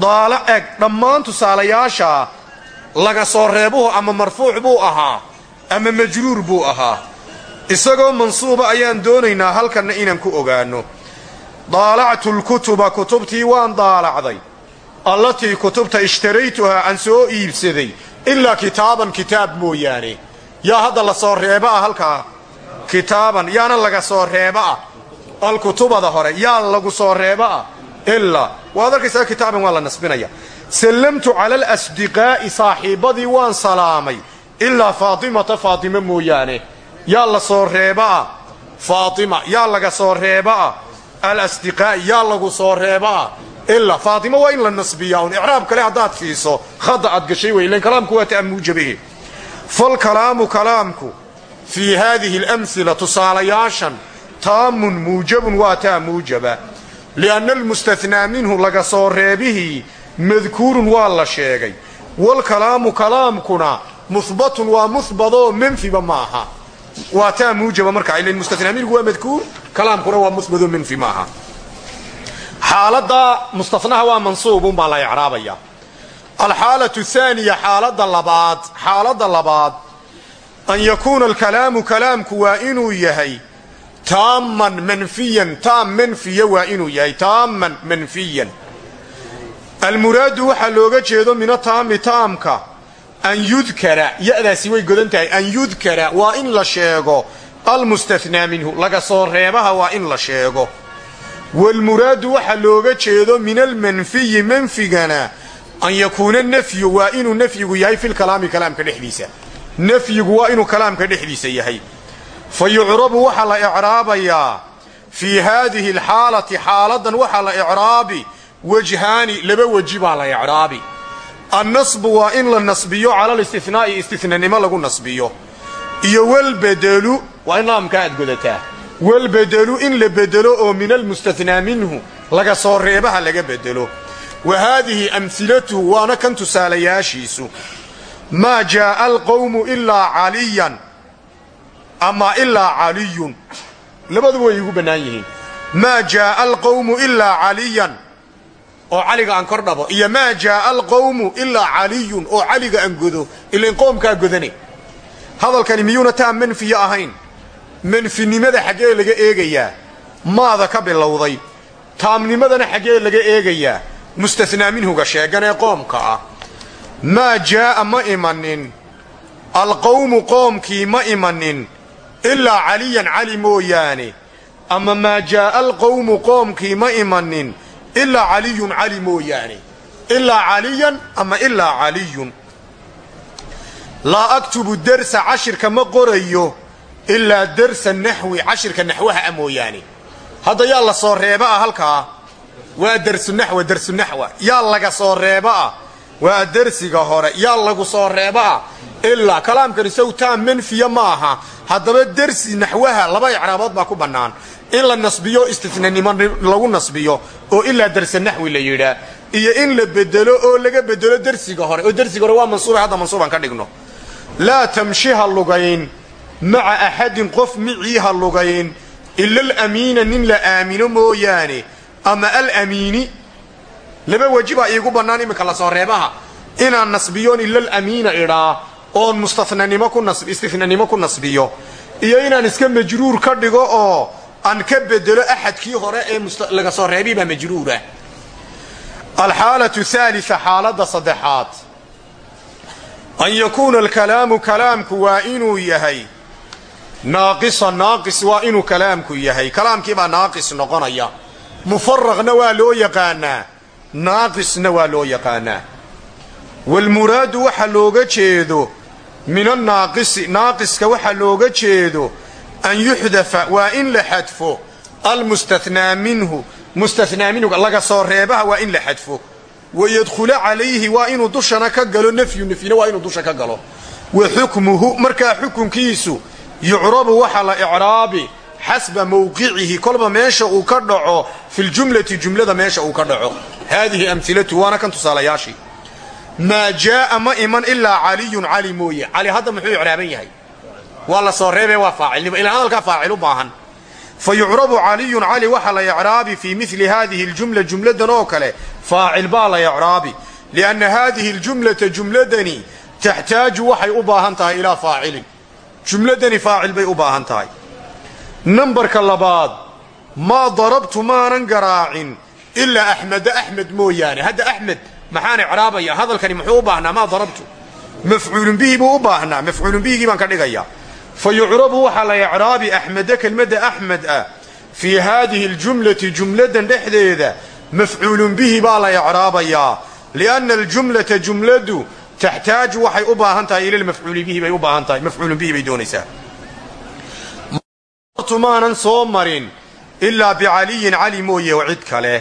Daala eg dhammaan tusaalayaasha laga soo reebuhu ama marfuuc buu ahaa ama majruur buu ahaa. Isagoo mansuuba ayaan doonaynaa halkanna inaan ku ogaanno. Daalactu lkutuba kutubtii waan daalacday allatii kutubta ishtaraytuhaa aan soo iibsaday ilaa kitaaban kitaab mooyaane. Yaa hadda la soo reeba ah halkaa? Kitaaban yaana laga soo reeba ah. Alkutubada hore yaa lagu soo reeba ah. Ilaa waad arkaysaa kitaaban waa la nasbinaya. Sallamtu cala alasdiqaa'i saaxiibbadii waan salaamay. Ilaa faatimata faatimo mooyaane. Yaa la soo reebaah faatima yaa laga soo reebaah alasdiqaa'i yaa lagu soo reebaah ilaa faatimo waa in la nasbiyaa un icraab kale haddaad fiiso khada aad gashay wey ilan kalaamku waa ta'muujabahe falkalaamu kalaamku fii haadihi alamhila tusaalayaashan taamun muujabun waa taa muujaba lianna almustathnaa minhu laga soo reebihii madkuurun waa la sheegay walkalaamu kalaamkuna muhbatun waa muhbadoo manfiba maaha waa taa muujaba markaa ilan mustathnaa minhu waa madkuur kalaamkuna waa muhbadoo manfi maaha xaaladda mustahnaha waa mansuubun baa la icraabaya. Alxaalatu thaaniya xaaladda labaad xaaladda labaad. An yakuuna alkalaamu kalaamku waa inuu yahay taamman manfiyan taam manfiya waa inuu yahay taamman manfiyan. Almuraadu waxaa looga jeedo mina taami taamka an yudkara ya'daasi way godan tahay an yudkara waa in la sheego. Almustathnaa minhu laga soo reebaha waa in la sheego waalmuraadu waxa looga jeedo min almanfiyi manfigana an yakuuna nafyu waa inuu nafyigu yahay filkalaami kalaamka dhexdiisa nafyigu waa inuu kalaamka dhexdiisa yahay fa yucrabu waxaa la icraabayaa fii haadihi alxaalati xaaladan waxaa la icraabi wajhaani laba weji baa la icraabi annasbu waa in la nasbiyo cala listinaai istinanimo lagu nasbiyo iyo walbedelu waa in laamka aad godataa walbedelu in la bedelo oo min almustathnaa minhu laga soo reebaha laga bedelo wa haadihi amhilatuhu waana kan tusaalayaashiisu maa jaaa alqowmu ilaa caliyan ama ilaa caliyun labaduba way igu bannaan yihiin maa jaaa alqowmu ilaa caliyan oo caliga aan kor dhabo iyo maa jaaa alqowmu ilaa caliyun oo caliga aan godo ilain qoomkaa godane hadalkani miyuuna taa manfiya ahayn manfinimada xaggee laga eegayaa maada ka bilowday taamnimadana xaggee laga eegayaa mustathnaa minhuga sheegan ee qoomka ah. Maa jaa'a ma imanin alqowmu qoomkii ma imanin ilaa caliyan cali mooyaane. Ama maa jaa'a alqowmu qoomkii ma imanin ilaa caliyun cali mooyaane. Ilaa caliyan ama ilaa caliyun. Laa aktubu dersa cashirka ma qorayo ilaa dersa naxwi cashirka naxwaha a mooyaane. Hadda yaa la soo reeba ah halkaa? Waa dersunaxwa dersunaxwa yaa laga soo reeba ah? Waa dersiga hore yaa lagu soo reeba ah? Ilaa kalaamkan isagu taa manfiya ma aha. Haddaba dersi naxwaha laba icraabood baa ku bannaan. In la nasbiyo istinanimo lagu nasbiyo oo ilaa dersa naxwi la yidhaa. Iyo in la bedelo oo laga bedelo dersiga hore. Oo dersiga hore waa mansuuba hadda mansuuban ka dhigno. Laa tamshi ha lugayn maca axadin qof micii ha lugayn ila alamiina nin la aamino mooyaane. Ama alamiini laba weji baa iigu bannaan iminka la soo reebaha. Inaan nasbiyoon ila alamiina idhaa oon mustananimo ku nasbiyo. Iyo inaan iska majruur ka dhigo oo aan ka bedelo axadkii hore ee laga soo reebii baa majruura. Alxaalatu haalia xaaladda saddexaad. An yakuuna alkalaamu kalaamku waa inuu yahay naaqisa naaqis waa inuu kalaamku yahay. Kalaamkiibaa naaqis noqonaya. Mufaraqna waa loo yaqaanaa. Naaqisna waa loo yaqaanaa. Waalmuraadu waxa looga jeedo min annaaqisi naaqiska waxa looga jeedo an yuxdafa waa in la xadfo. Almustathnaa minhu mustathnaa minhu laga soo reebaha waa in la xadfo. Wayadkhula calayhi waa inuu dushana ka galo nafyu nafyina waa inuu dusha ka galo. Wa xukmuhu markaa xukunkiisu yucrabu waxa la icraabi xasba mawqicihi kolba meesha uu ka dhaco fi ljumlati jumlada meesha uu ka dhaco. Haadihi amhilatu waana kan tusaalayaashii. Maa jaaa ma iman ilaa caliyun cali mooye. Cali hadda muxuu icraaban yahay. Waa la soo reebee waa faacilnimo ilaan hadalkaa faacil u baahan. Fa yucrabu caliyun cali waxa la icraabi fii mili haadihi ljumla jumladan oo kale faacil baa la icraabi. Lianna haadihi ljumlata jumladani taxtaaju waxay u baahan tahay ilaa faacilin jumladani faacil bay u baahan tahay. Nambarka labaad maa darabtu maanan garaacin ilaa axmeda axmed mooyaane. Hadda axmed maxaan icraabaya hadalkani muxuu u baahnaa maa darabtu. Mafcuulun bihi buu u baahnaa mafcuulun bihigii baan ka dhigayaa. Fa yucrabu waxaa la icraabi axmeda kelmadda axmed ah fii haadihi aljumlati jumladan dhexdeeda mafcuulun bihi baa la icraabayaa lianna aljumlata jumladu taxtaaju waxay u baahan tahay ila mafcuuli bihi bay u baahan tahay mafcuulun bihi bay doonaysaa maanan soo marin ilaa bicaliyin cali mooye oo cid kale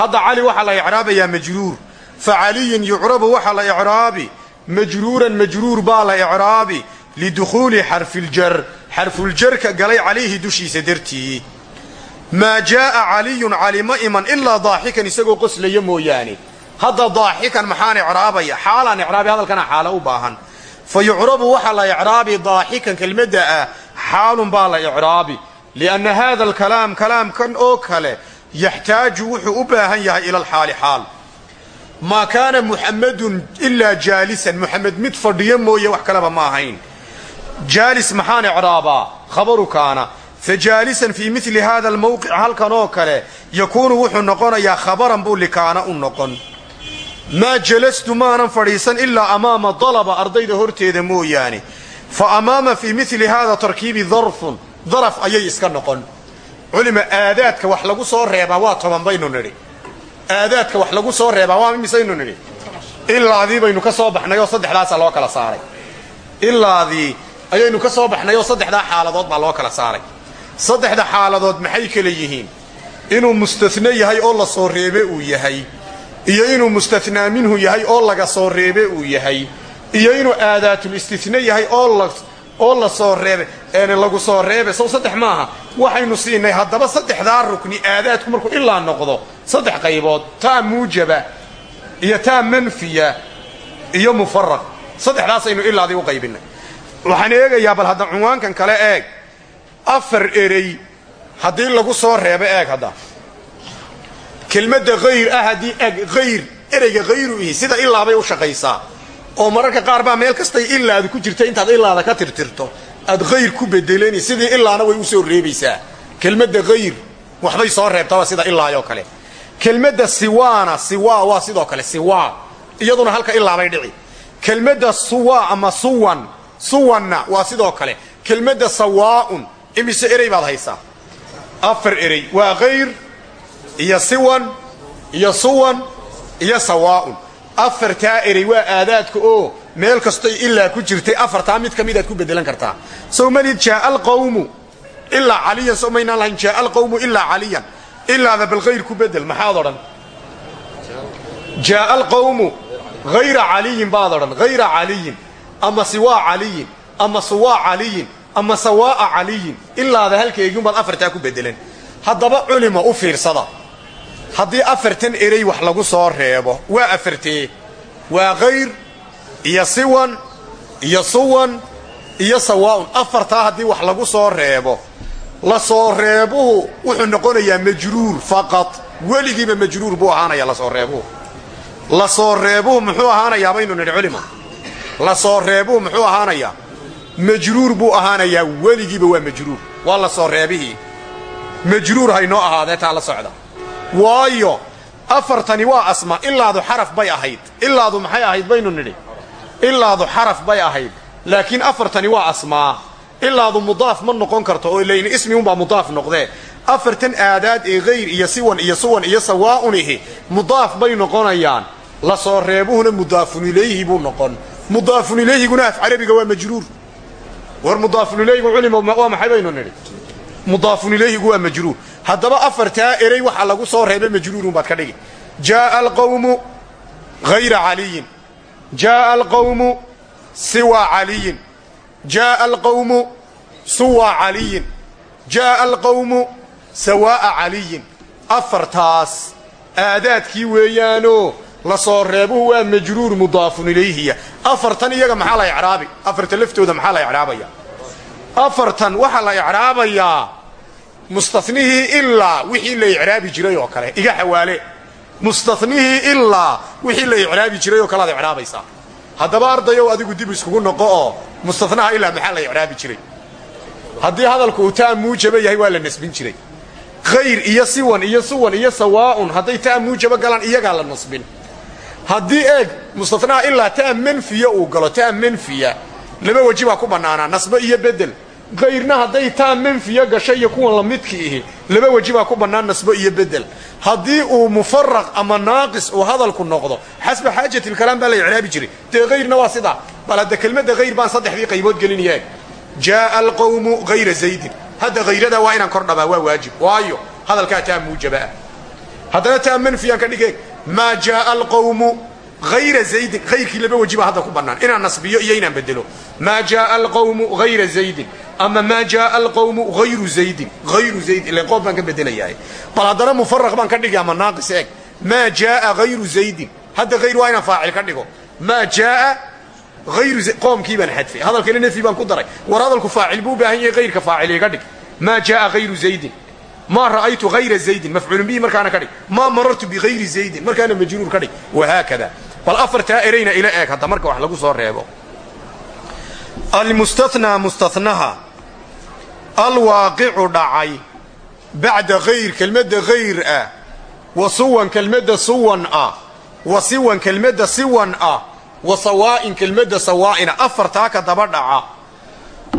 hadda cali waxaa la icraabayaa majruur fa caliyin yucrabu waxaa la icraabi majruuran majruur baa la icraabi lidukhuuli xarfiljar xarfuljarka galay calayhi dushiisa dartii maa jaa'a caliyun cali ma iman ilaa daaxikan isagoo qoslaya mooyaane hadda daaxikan maxaan icraabaya xaalaan icraabi hadalkana xaalo u baahan. Fa yucrabu waxaa la icraabi daaxikan kelmadda ah xaalun baa la icraabi. Lianna haada alkalaam kalaamkan oo kale yaxtaaju wuxuu u baahan yahay ila alxaali xaal. Maa kaana muxammadun ilaa jaalisan. Muxamed mid fadhiyo mooye wax kaleba ma ahayn. Jaalis maxaan icraabaa? Khabaru kaana. Fa jaalisan fii mili hada almawqic halkan oo kale yakuunu wuxuu noqonayaa khabaran buu likaana u noqon maa jalastu maanan fadhiisan ilaa amaama dalaba ardayda horteeda mooyaane fa amaama fii mili hada tarkiibi darfun daraf ayay iska noqon culima aadaadka wax lagu soo reebaa waa toban baynu nidhi aadaadka wax lagu soo reebaa waa misaynu nidhi ilaadii baynu ka soo baxnay oo saddexdaasaa loo kala saaray ilaadii ayaynu ka soo baxnay oo saddexdaa xaaladood baa loo kala saaray saddexda xaaladood maxay kala yihiin inuu mustahne yahay oo la reebe uu yahay iyo inuu mustathnaa minhu yahay oo laga soo reebe uu yahay iyo inuu aadaatul istithne yahay oo la soo reebe lagu soo reebe sow saddex maaha waxaynu siinay haddaba saddexdaa rukni aadaadku markuu ilaa noqdo saddex qaybood taa muujaba iyo taa manfiya iyo mufaraq saddexdaasaynu ilaadii u qaybinay. Waxaan eegayaa bal hadda cunwaankan kale eeg afar erey haddii lagu soo reebo eeg hadda kelmadda hayr ah eeg hayr ereyga hayru ihi sida ilaabay u shaqaysaa. Oo mararka qaar baa meel kastay ilaadu ku jirta intaad ilaada ka tirtirto aad hayr ku bedelani sidii ilaana way u soo reebaysaa. Kelmadda hayr waxbay soo reebtaa sida ilaayoo kale. Kelmadda siwaana siwa waa sidoo kale siwa iyaduna halka ilaabay dhici. Kelmadda suwa ama suwan suwanna waa sidoo kale. Kelmadda sawaaun imise erey baad haysaa. Afar erey waa hayr iyo siwan iyo suwan iyo sawaaun. Afartaa erey waa aadaadka oo meel kastoy ilaa ku jirtay afartaa mid ka midaad ku bedelan kartaa. Sow manid jaaa alqawmu ilaa caliyan. Sow maynaan lahayn jaaa alqawmu ilaa caliyan. Ilaada bal hayr ku bedel maxaad odhan? Jaaa alqawmu hayra caliyin baad odhan hayra caliyin ama siwaa caliyin ama suwaa caliyin ama sawaa'a caliyin. Ilaada halkeegiunbaad afartaa ku bedelan haddaba culima u fiirsada haddii afartan erey wax lagu soo reebo waa afartee waa hayr iyo siwan iyo suwan iyo sawaa'un afartaa haddii wax lagu soo reebo la soo reebuhu wuxuu noqonayaa majruur faqad weligiiba majruur buu ahaanaya la soo reebuhu. La soo reebuhu muxuu ahaanayaa baynu nidhi culima. La soo reebuhu muxuu ahaanayaa majruur buu ahaanayaa weligiiba waa majruur. Waa la soo reebihii majruur haynoo ahaadee taa la socda waayo afartani waa asma ilaadu xaraf bay ahayd. Ilaadu maxay ahayd baynu nidhi? Ilaadu xaraf bay ahayd. Laakiin afartani waa asmaa ilaadu mudaaf ma noqon karto oo layn ismi unbaa mudaaf noqdee afartan aadaad ee hayr iyo siwan iyo suwan iyo sawaa'un ihi mudaaf bay noqonayaan. La soo reebuhuna mudaafun ilayhi buu noqon. Mudaafun ilayhiguna af carabiga waa majruur. War mudaafun ilayhigu culima waa maxay baynu nidhi? Mudaafun ilayhigu waa majruur haddaba afartaa erey waxaa lagu soo reebay majruurun baad ka dhigi. Jaaa alqawmu hayra caliyin. Jaaa alqawmu siwa caliyin. Jaaa alqawmu suwa caliyin. Jaaa alqawmu sawaa'a caliyin. Afartaas aadaadkii weeyaanoo la soo reebuhu waa majruur mudaafun ilayhiya afartan iyaga maxaa la icraabi? Afartan laftooda maxaa la icraabaya afartan waxaa la icraabayaa mustanihii ilaa wixii la icraabi jiray oo kale. Iga xawaale. Mustanihii ilaa wixii la icraabi jiray oo kale ad icraabaysaa haddaba ardayow adigu dib iskugu noqo oo mustanaha ilaa maxaa la icraabi jiray? Haddii hadalku uu taa muujaba yahay waa la nasbin jiray. Khayr iyo siwan iyo suwan iyo sawaa'un hadday taa muujaba galaan iyagaa la nasbin. Haddii eeg mustanaha ilaa taa manfiya uu galo taa manfiya laba weji baa ku bannaanaa nasbo iyo bedel kayrna hadday taa manfiya gashay iyo kuwan la midki ihi laba weji ku bannaan nasbo iyo bedel. Haddii uu mufaraq ama naaqis uu hadalku noqdo xasba xaajatilkalaam baa la icraabi jiray. Dee kayrna waa bal hadda kelmadda hayr baan saddexdii qaybood gelinaya eeg jaaa alqawmu hayra zaydin. Hadda hayradaa waa inaan kor dhabaa waa waajib. Waayo hadalkaa taa muujabaah haddana taa manfiyaan ka dhig eeg maa jaaa alqawmu hayra zaydin hayrkii laba weji baa hadda ku bannaan inaan nasbiyo iyo inaan bedelo maa jaaa alqawmu hayra zaydin ama maa jaaa alqawmu hayru zaydin hayru zayd ilan qoob baan ka bedelayaa bal haddana mufaraq baan ka dhigi ama naaqis eeg maa jaaa hayru zaydin hadda hayr waa inaan faacil ka dhigo maa jaaa hayru qoomkii baan xadfay hadalkana nafyi baan ku daray war hadalku faacil buu u baahan yahay hayrka faacil iga dhig maa jaaa hayru zaydin maa ra'aytu hayra zaydin mafcuulun bihi markaana ka dhig maa bal afartaa ereyna ila eeg hadda marka wax lagu soo reebo. Almustanaa mustanaha alwaaqicu dhacay bacda hayr kelmadda hayr ah wa suwan kelmadda suwan ah wa siwan kelmadda siwan ah wa sawaa'in kelmadda sawaa'ina afartaa ka daba dhaca.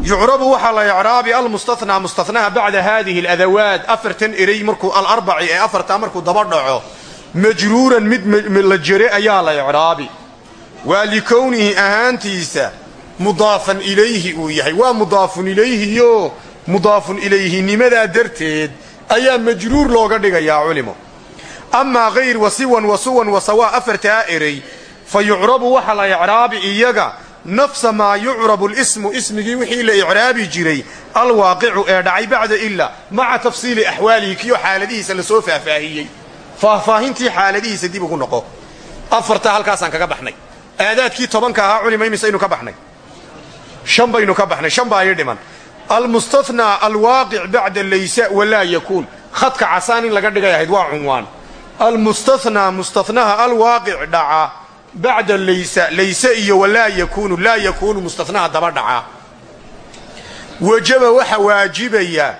Yucrabu waxaa la icraabi almustanaa mustanaha bacda haadihi aladawaad afartan erey markuu alarbaci ee afartaa markuu daba dhaco majruuran mid la jere ayaa la icraabi. Waa likownihi ahaantiisa mudaafan ilayhi uu yahay. Waa mudaafun ilayhiyo mudaafun ilayhinimadaa darteed ayaa majruur looga dhigayaa culimo. Amaa hayr wa siwan wa suwan wa sawaa afartaa erey fa yucrabu waxa la icraabi iyaga nafsa maa yucrabu lismu ismigii wixii la icraabi jiray alwaaqicu ee dhacay bacda ila maca tafsiili axwaalihi kiyo xaaladihiisa la soo faahfaahiyey faahfaahintii xaaladihiisa dib ugu noqo. Afartaa halkaasaan kaga baxnay. Aadaadkii tobanka ahaa culima imisaynu ka baxnay? Shan baynu ka baxnay. Shan baa ii dhiman. Almustathnaa alwaaqic bacda laysa walaa yakuun. Khadka casaan in laga dhigay ahayd waa cunwaan. Almustathnaa mustathnaha alwaaqic dhaca bacda laysa layse iyo walaa yakuunu. Laa yakuunu mustathnaha daba dhaca. Wajaba waxa waajibaya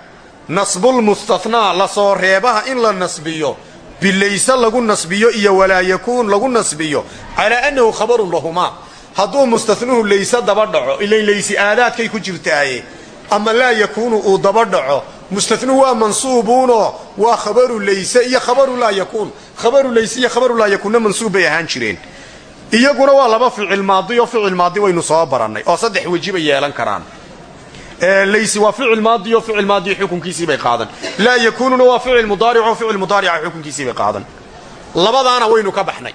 nasbulmustathnaa la soo reebaha in la nasbiyo bilayse lagu nasbiyo iyo walaa yakuun lagu nasbiyo calaa annahu khabarun lahumaa. Hadduu mustathnuhu layse daba dhaco ilayn laysi aadaadkay ku jirtaaye ama laa yakuunu uu daba dhaco mustathnuhu waa mansuubuunoo waa khabaru layse iyo khabaru laa yakuun. Khabaru layse iyo khabaru laa yakuunna mansuub bay ahaan jireen. Iyaguna waa laba ficil maadi oo ficil maadi waynu soo barannay oo saddex weji bay yeelan karaan laysi waa ficil maadi oo ficil maadi xukunkiisii bay qaadan. Laa yakuununa waa ficil mudaaric oo ficil mudaarica xukunkiisii bay qaadan. Labadaana waynu ka baxnay.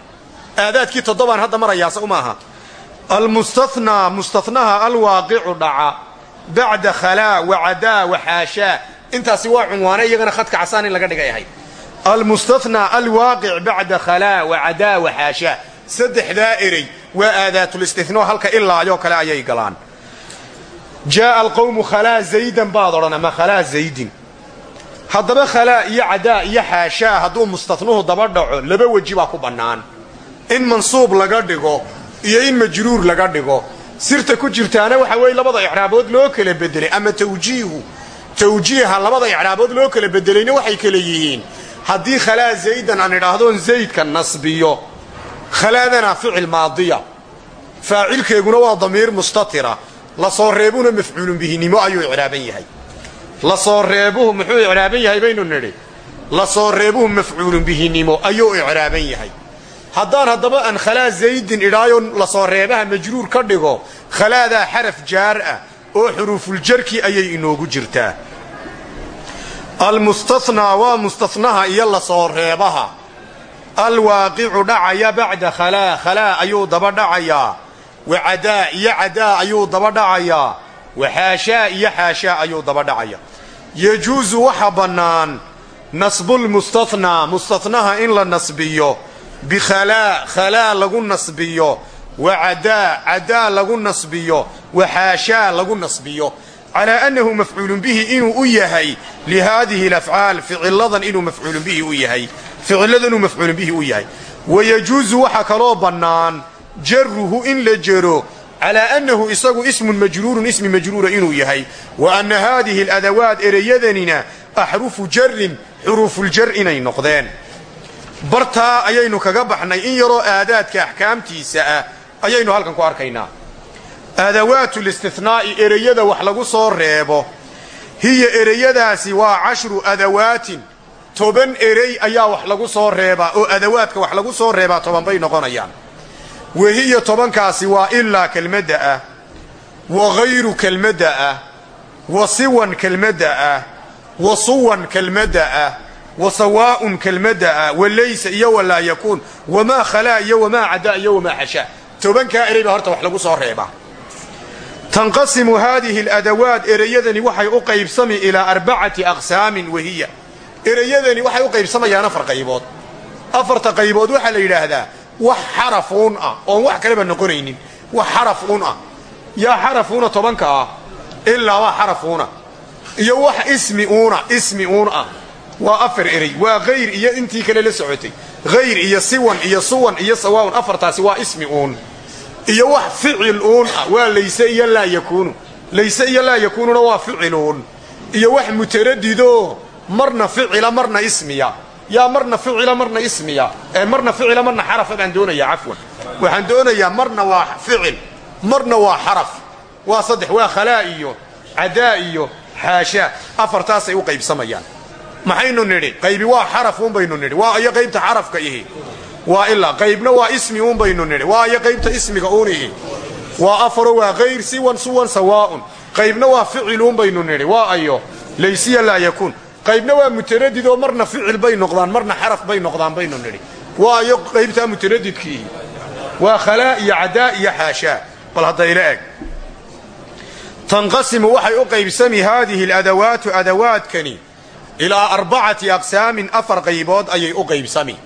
Aadaadkii toddobaan hadda marayaasa umaaha almustathnaa mustathnaha alwaaqicu dhaca bacda khalaa wacadaa waxaashaa intaasi waa cunwaane iyagana khadka casaan in laga dhigay ahayd. Almustathnaa alwaaqic bacda khalaa wacadaa waxaashaa saddexdaa erey waa aadaatulistithnoo halka ilaayoo kale ayay galaan jaaa alqawmu khalaa zaydan baad odhan ama khalaa zaydin haddaba khalaa iyo cadaa iyo xaashaa hadduu mustathnuhu daba dhaco laba weji baa ku bannaan in mansuub laga dhigo iyo in majruur laga dhigo sirta ku jirtaana waxa weeye labada icraabood loo kala bedelay ama tawjiihu tawjiiha labada icraabood loo kala bedelayna waxay kala yihiin haddii khalaa zaydan aan idhaahdoon zaydka nasbiyo khalaadana ficil maadiya faacilkeeguna waa damiir mustatira la soo reebuhuna mafcuulun bihinimo ayuu icraaban yahay. La soo reebuhu muxuu icraaban yahay baynu nidhi? La soo reebuhu mafcuulun bihinimo ayuu icraaban yahay. Haddaan haddaba aan khalaa zaydin idhaayo la soo reebaha majruur ka dhigo khalaadaa xaraf jaar ah oo xuruufuljarki ayay inoogu jirtaa. Almustathnaa waa mustathnaha iyo la soo reebaha. Alwaaqicu dhacaya bacda khalaa khalaa ayuu daba dhacayaa wa cadaa iyo cadaa ayuu daba dhacayaa. Wa xaashaa iyo xaashaa ayuu daba dhacaya yejuusu waxa bannaan nasbulmustathnaa mustathnaha in la nasbiyo. Bikhalaa khalaa lagu nasbiyo. Wa cadaa lagu nasbiyo. Wa xaashaa lagu nasbiyo. Calaa annahu mafcuulun bihi inuu u yahay. Lihaadihi alafcaal ficiladan inuu mafcuulun bihi u yahay. Ficiladanuu mafcuulun bihi u yahay. Wayajuusu waxaa kaloo bannaan jaruhu in la jero calaa annahu isagu ismun majruurun ismi majruura inuu yahay. Wa anna haadihi aladawaad ereyadanina axrufu jarin xuruufuljar inay noqdeen. Bartaa ayaynu kaga baxnay in yaroo aadaadka axkaamtiisa ah ayaynu halkan ku arkaynaa. Aadawaatulistithnaa'i ereyada wax lagu soo reebo hiya ereyadaasi waa cashru adawaatin. Toban erey ayaa wax lagu soo reebaa oo adawaadka wax lagu soo reebaa toban bay noqonayaan wahiya tobankaasi waa ilaa kelmadda ah wa hayru kelmadda ah wa siwan kelmadda ah wa suwan kelmadda ah wa sawaa'un kelmadda ah wa laysa iyo walaa yakuun wamaa khalaa iyo wamaa cadaa iyo wamaa xashaa tobankaa erey baa horta wax lagu soo reebaa tanqasimu haadihi aladawaad ereyadani waxay u qaybsami ilaa arbacati aqsaamin wahiya ereyadani waxay u qaybsamayaan afar qaybood. Afarta qaybood waxaa la yidhaahdaa wax xarafuun ah oon wax kaleba noqonaynin wax xarafuun ah. Yaa xarafuuna tobanka ah ilaa waa xarafuuna iyo wax ismi uuna ismi uun ah. Waa afar erey waa hayr iyo intii kale la socotay. Hayr iyo siwan iyo suwan iyo sawaa'un afartaasi waa ismi uun. Iyo wax ficil uun ah waa layse iyo laa yakuunu. Layse iyo laa yakuununa waa ficiluun iyo wax mutaradidoo marna ficila marna ismiya yaa marna ficila marna ismiya ee marna ficila marna xarafa baan doonayaa cafwan. Waxaan doonayaa marna waa ficil marna waa xaraf. Waa saddex waa khalaa iyo cadaa iyo xaashaa afartaasay u qaybsamayaan. Maxaynu nidhi qaybi waa xaraf uun baynu nidhi waa iyo qaybta xarafka ihi. Waa ilaa qaybna waa ismi uun baynu nidhi waa iyo qaybta ismiga uun ihi. Waa afaro waa hayr siwan suwan sawaa'un. Qaybna waa ficil uun baynu nidhi ayo laysiya laa yakuun qaybna waa mutaradid oo marna ficil bay noqdaan marna xaraf bay noqdaan baynu nidhi. Waa iyo qaybtaa mutaradidkiihi waa khalaa iyo cadaa iyo xaashaa bal haddayla eg. Tanqasimu waxay u qaybsami haadihi aladawaatu adawaadkani ilaa arbacati aqsaamin afar qaybood ayay u qaybsami.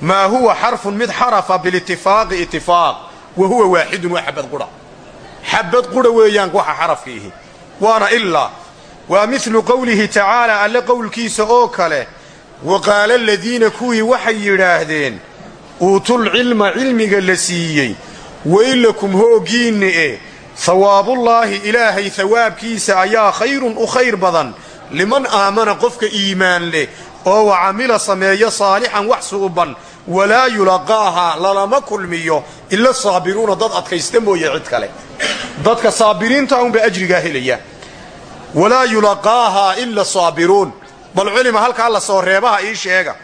Maa huwa xarfun mid xarafa bilitifaaqi itifaaq wa huwa waaxidun waa xabad qudha xabad qudha weeyaan waxa xarafkiihi waana ilaa waa midlu qowlihi tacaala alle qowlkiisa oo kale wa qaala aladiina kuwii waxay yidhaahdeen uutul cilma cilmiga la siiyey weylakum hooggiinna e hawaabullaahi ilaahay hawaabkiisa ayaa khayrun u khayr badan liman aamana qofka iimaan leh oo wa camila sameeyo saalixan wax suuban walaa yulaqaaha lalama kulmiyo ila saabiruuna dad adkaysta mooye cid kale dadka saabiriinta unba ajrigaa helaya walaa yulaqaahaa ila saabiruun. Bal culima halkaa la soo reebaha ii sheega.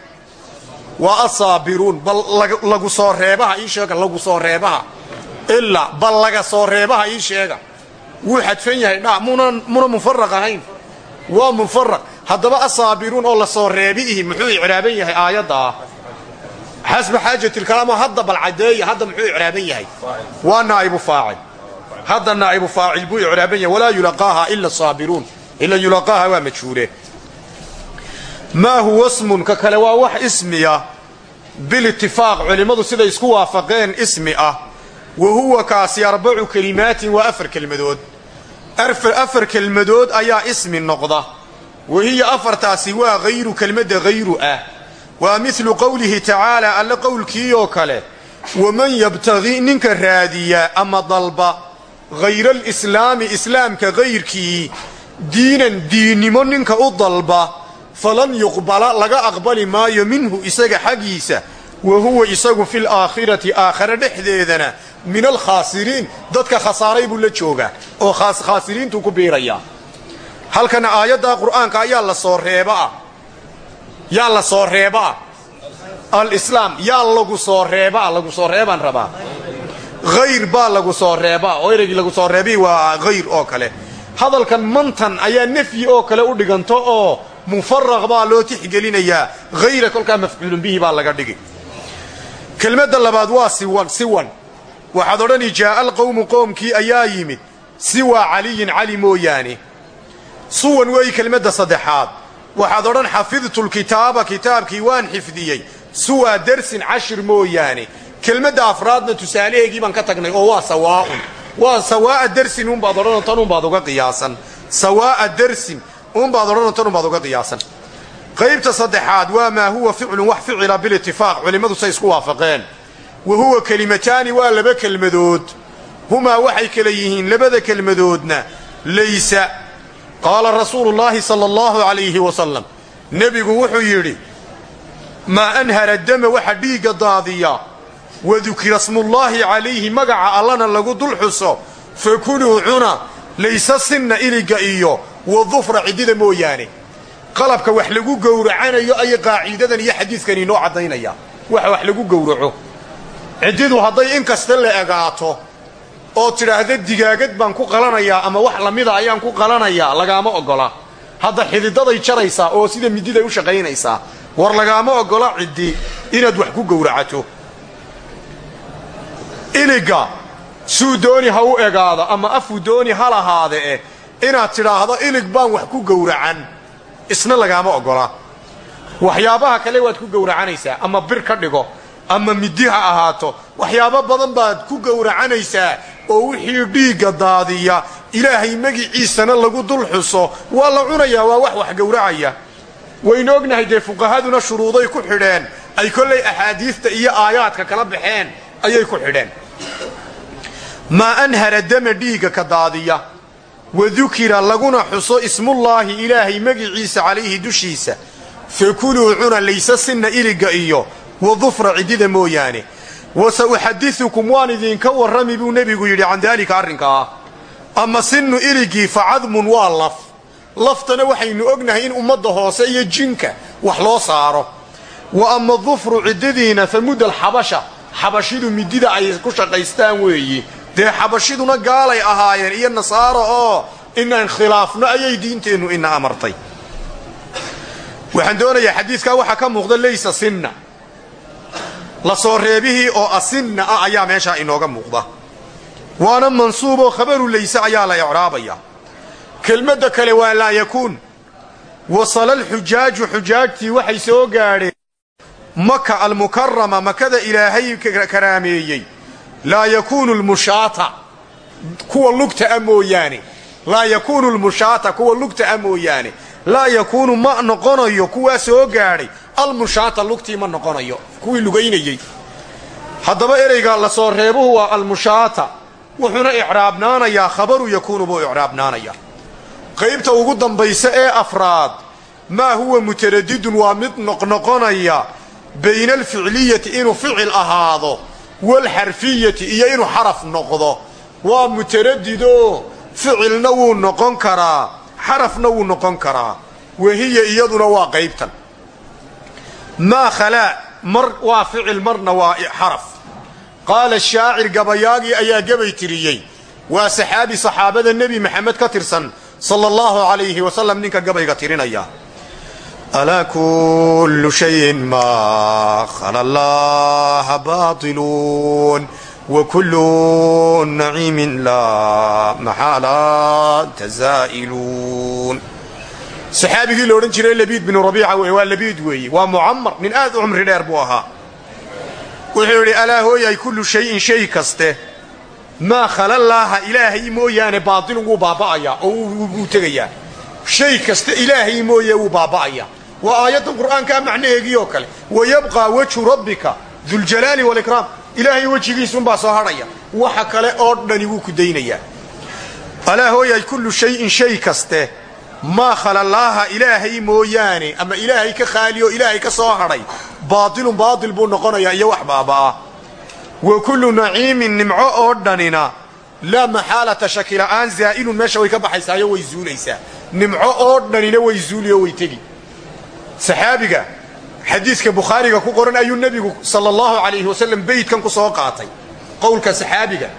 Waa asaabiruun bal lagu soo reebaha ii sheega lagu soo reebaha. Ilaa bal laga soo reebaha ii sheega. Wuu xadfan yahay dha muna mufaraq ahayn. Waa mufaraq haddaba asaabiruun oo la soo reebiihi muxuu icraaban yahay aayaddaa xasba xaajatilkalaamo hadda bal cadeeya hadda muxuu icraaban yahay. Waa hadda naa'ibu faacil buu icraaban yahay walaa yulaqaaha ila saabiruun ila yulaqaaha waa majhuule. Maa huwa smun ka kale waa wax ismiya bilitifaaq culimmadu siday isku waafaqeen ismi ah. Wa huwa kaasi arbacu kelimaatin waa afar kelmadood. Afar kelmadood ayaa ismi noqda. Wa hiya afartaasi waa hayru kelmadda hayru ah. Waa midlu qowlihi tacaala alle qowlkiioo kale. Waman yabtagi ninka raadiya ama dalba hayra alislaami islaamka hayrkii diinan diinnimo ninka u dalba falan yuqbala laga aqbali maayo minhu isaga xaggiisa wa huwa isagu fil aakhirati aakhare dhexdeedana min alkhaasiriin dadka khasaaray buu la joogaa oo khaasiriintuu ku biirayaa halkana aayaddaa qur'aanka ayaa la soo reebaah yaa la soo reebaah alislaam yaa lagu soo reebaa lagu soo reebaan rabaa hayr baa lagu soo reebaa oo ereygii lagu soo reebii waa hayr oo kale. Hadalkan mantan ayaa nafyi oo kale u dhiganto oo mufaraq baa loo tixgelinayaa. Hayra kolkaa mafcuulun bihi baa laga dhigi kelmadda labaad waa siwan siwan. Waxaad odhani jaa'a alqowmu qoomkii ayaa yimid. Siwaa caliyin cali mooyaane. Suwan weeyi kelmadda saddexaad. Waxaad odhan xafidtu lkitaaba kitaabkii waan xifdiyey. Suwaa dersin cashir mooyaane kelmadda afraadna tusaalaheegii baan ka tagnay oo waa sawaa'un. Waa sawaa'a dersin unbaad odhanoo tan unbaad uga qiyaasan. Sawaa'a dersin unbaad odhanoo tan unbaad uga qiyaasan. Qaybta saddexaad waa maa huwa ficlun wax ficila bilitifaaq culimmadu say isku waafaqeen. Wa huwa kelimataani waa laba kelmadood. Humaa waxay kala yihiin labada kelmadoodna laysa. Qaala rasuulu llaahi sala allahu calayhi wasalam nebigu wuxuu yidhi maa anhara dama waxa dhiigga daadiya wadukira smullaahi calayhi magaca allana lagu dul xuso fakuluu cuna laysa sinna iliga iyo wadufra ciddida mooyaane. Qalabka wax lagu gowracanayo ayay qaaciidadan iyo xadiidkan inoo caddaynaya. Waxa wax lagu gowraco. Ciddidu hadday in kasta la egaato oo tidhaahda digaagad baan ku qalanayaa ama wax lamida ayaan ku qalanayaa lagaama oggola hadda xididaday jaraysaa oo sida mididay u shaqaynaysaa. War lagaama oggola ciddi inaad wax ku gowracato iliga suu dooni ha u egaado ama afuu dooni ha lahaade eh inaad tidhaahdo ilig baan wax ku gowracan. Isna lagaama oggola waxyaabaha kale waad ku gowracanaysaa ama bir ka dhigo ama midi ha ahaato. Waxyaabo badan baad ku gowracanaysaa oo wixii dhiigga daadiya. Ilaahay magiciisana lagu dul xuso. Waa la cunayaa waa wax wax gowracaya. Waynu ognahay dee fuqahaduna shuruuday ku xidheen. Ay kollay axaadiista iyo aayaadka kala baxeen ayay ku xidheen maa anhara dama dhiigga ka daadiya. Wadukira laguna xuso ismullaahi ilaahay magiciisa calayhi dushiisa. Fakuluu cuna laysa sinna iliga iyo. Wadufra ciddida mooyaane. Wase uxadiukum waan idinka warrami buu nebigu yidhi can daalika arrinkaa ama sinnu iligii fa cadmun waa laf. Laftana waxaynu ognahay in ummadda hoose iyo jinka wax loo saaro. Wa ama dufru ciddadiina fa mudal xabasha xabashidu midida ay ku shaqaystaan weeyi dee xabashiduna gaalay ahaayeen iyo nasaaro oo inaan khilaafno ayay diinteennu ina amartay. Waxaan doonayaa xadiidkaa waxaa ka muuqda laysa sinna. La soo reebihii oo asinna ah ayaa meeshaa inooga muuqda. Waana mansuub oo khabaru layse ayaa la icraabaya kelmadda kale waa laa yakuun. Wasala alxujaaju xujaajtii waxay soo gaadheen maka almukarama makada ilaahay karaameeyey laa yakuunu lmushaata kuwa lugta a mooyaane laa yakuunu lmushaata kuwa lugta a mooyaane laa yakuunu ma noqonayo kuwaa soo gaadhay almushaata lugtii ma noqonayo kuwii lugaynayey haddaba ereyga la soo reebuhu waa almushaata wuxuuna icraabnaanayaa khabaru yakuunu buu icraabnaanayaa qaybta ugu dambaysa ee afraad maa huwa mutaradidun waa mid noqnoqonaya bayna alficliyati inuu ficil ahaado waalxarfiyati iyo inuu xaraf noqdo. Waa mutaradidoo ficilna wuu noqon karaa xarafna wuu noqon karaa. Wahiya iyaduna waa qaybtan. Maa khalaa mar waa ficil marna waa xaraf. Qaala shaacir gabayaagii ayaa gabay tiriyey. Waa saxaabi saxaabada nebi maxamed ka tirsan sala allahu calayhi wasalam ninka gabayga tirinaya alaa kullu shayin maa khala allaha baatiluun wa kullu naciimin laa maxaala tasaa'iluun saxaabigii la odhan jiray labiid binu rabiica wey waa labiid weeye waa mucamar nin aad u cumri dheer buu ahaa wuxuu yidhi alaa hooyay kullu shayin shay kaste maa khalallaaha ilaahay mooyaane baatilun wuu baaba'ayaa oo wuu tegayaa shay kaste ilaahay mooye wuu baaba'ayaa waa aayaddan qur'aankaa macnaheegii oo kale. Wayabqaa wejhu rabbika duljalaali walikraam. Ilaahay wejigiisunbaa soo hadhaya waxa kale oo dhani wuu ku daynayaa alaa hooyay kullu shayin shay kaste. Maa khalallaaha ilaahay mooyaane. Ama ilaahay ka khaaliyo ilaahay ka soo hadhay baatilun baatil buu noqonayaa iyo wax baaba'a. Wa kullu naciimin nimco oo dhanina. Laa maxaalata shakila'aan zaa'ilun meesha way ka baxaysaayo way zuulaysaa. Nimco oo dhanina way zuuliyo way tegi saxaabiga xadiidka bukhaariga ku qoran ayuu nebigu sala allahu calayhi wasalam beydkan ku soo qaatay. Qowlka saxaabiga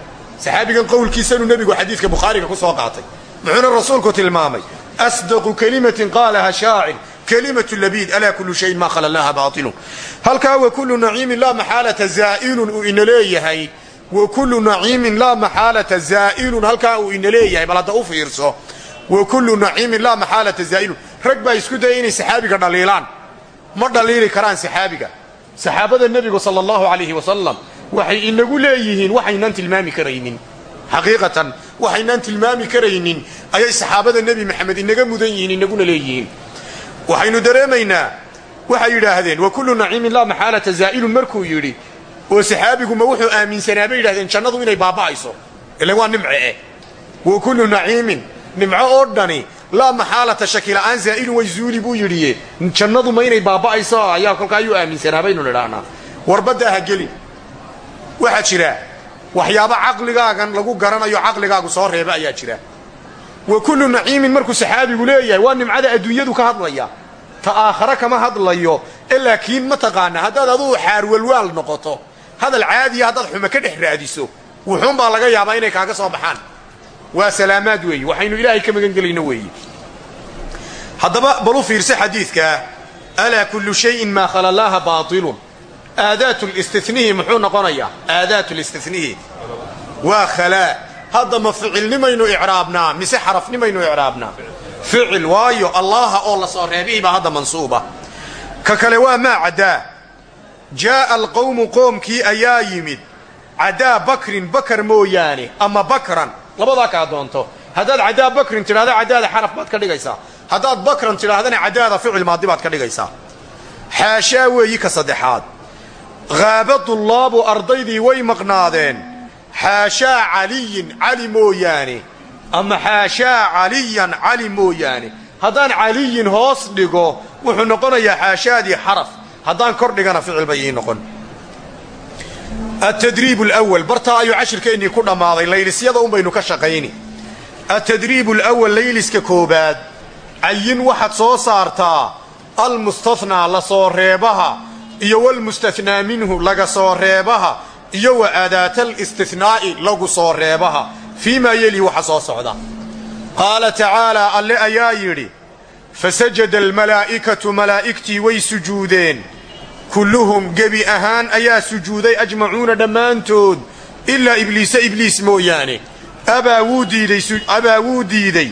saxaabigan qowlkiisanuu nebigu xadiidka bukhaariga ku soo qaatay. Muxuuna rasuulku tilmaamay asdaqu kalimatin qaalaha shaacir kalimatu labiid alaa kullu shayin maa khala laha baatilu halkaa wa kullu naciimin laa maxaalata zaa'ilun uu ina leeyahay. Wa kullu naciimin laa maxaalata zaa'ilun halkaa uu ina leeyahay bal hadda u fiirso wa kullu naciimin laa maxaalata zaa'ilun rag baa isku daya inay saxaabiga dhaliilaan. Ma dhaliili karaan saxaabiga. Saxaabada nebigu sala allahu calayhi wasalam waxay inagu leeyihiin waxaynaan tilmaami karaynin. Xaqiiqatan waxaynaan tilmaami karaynin. Ayay saxaabada nebi maxamed inaga mudan yihiin inaguna leeyihiin. Waxaynu dareemaynaa waxay yidhaahdeen wa kullu naciimin laa maxaalata zaa'ilun markuu yidhi oo saxaabiguma wuxuu aaminsanaa bay yidhahdeen jannadu inay baaba'ayso. Ilan waa nimce eh. Wa kullu naciimin nimco oo dhani. Laa maxaalata shakila'aan zaa'ilun way zuuli buu yidhiye jannadu ma inay baaba'ayso ayaa kolkaa ayuu aaminsanaa baynu nidhaahnaa warbadda ha gelin waxaa jira waxyaabo caqligaagan lagu garanayo caqligaagu soo reeba ayaa jira. Wa kullu naciimin markuu saxaabigu leeyahay waa nimcada adduunyadu ka hadlaya. Ta aakhare kama hadlayo e laakiin ma taqaana. Haddaad adugu xaarwalwaal noqoto hadal caadiya haddaad xume ka dhex raadiso wuxuunbaa laga yaabaa inay kaaga soo baxaan waa salaamaad weeye waxaynu ilaahay ka magan gelayno weeye haddaba balu fiirsa xadiidkaa alaa kullu shayin maa khala laaha baatilun. Aadaatu listinihi muxuu noqonayaa? Aadaatu listinihi waa khalaa hadda ma ficilnimaynu icraabnaa mise xarafnimaynu icraabnaa? Ficil waayo allaha oo la soo reebihii baa hadda mansuuba. Ka kale waa maa caddaa jaa'a alqowmu qoomkii ayaa yimid. Caddaa bakrin bakar mooyaane ama bakran labadaa kaa doonto haddaad caddaa bakrin tidhahda caddaada xaraf baad ka dhigaysaa. Haddaad bakran tidhaahdana caddaada ficil maadi baad ka dhigaysaa. Xaashaa weeyi ka saddexaad. Haaba dullaabu ardaydii way maqnaadeen. Xaashaa caliyin cali mooyaane. Ama xaashaa caliyan cali mooyaane. Haddaan caliyin hoos dhigo wuxuu noqonayaa xaashaadii xaraf. Haddaan kor dhigana ficil bay ii noqon atadriib alawal bartaa ayuu cashirkeennii ku dhammaaday laylisyada un baynu ka shaqayni. Atadriib alawal layliska koobaad cayin waxaad soo saartaa almustathnaa la soo reebaha iyo walmustathnaa minhu laga soo reebaha iyo wa aadaatal istithnaa'i lagu soo reebaha. Fii maa yeli waxa soo socda. Qaala tacaalaa alle ayaa yidhi fasajada almalaa'ikatu malaa'igtii way sujuudeen kulluhum gebi ahaan ayaa sujuuday ajmacuuna dhammaantood ilaa ibliisa ibliis mooyaane. Abaa wuu diiday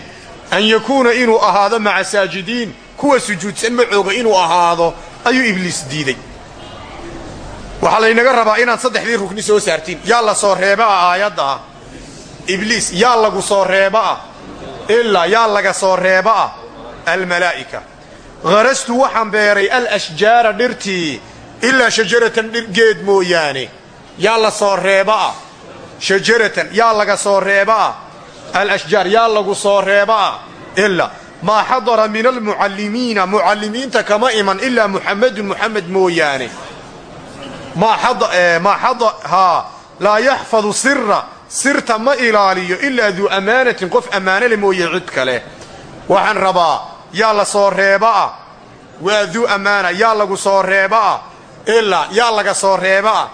an yakuuna inuu ahaado maca saajidiin. Kuwa sujuudsan macooga inuu ahaado ayuu ibliis diiday. Waxaa laynaga rabaa inaad saddexdii rukni soo saartiin. Yaa la soo reeba ah aayadda ah. Ibliis yaa lagu soo reeba ah. Ilaa yaa laga soo reeba ah. Almalaa'ika harastu waxaan beeray alashjaara dhirtii ilaa shajaratan dhirgeed mooyaane. Yaa la soo reeba ah. Shajaratan yaa laga soo reeba ah. Alashjaar yaa lagu soo reeba ah. Ilaa maa xadara min almucallimiina mucallimiinta kama iman ilaa muxamedun muxamed mooyaane. Haa laa yaxfadu sira sirta ma ilaaliyo ilaa duu ammaanatin qof ammaanole mooye cid kale. Waxaan rabaa yaa la soo reebaah waa duu ammaana yaa lagu soo reebaah ilaa yaa laga soo reebaah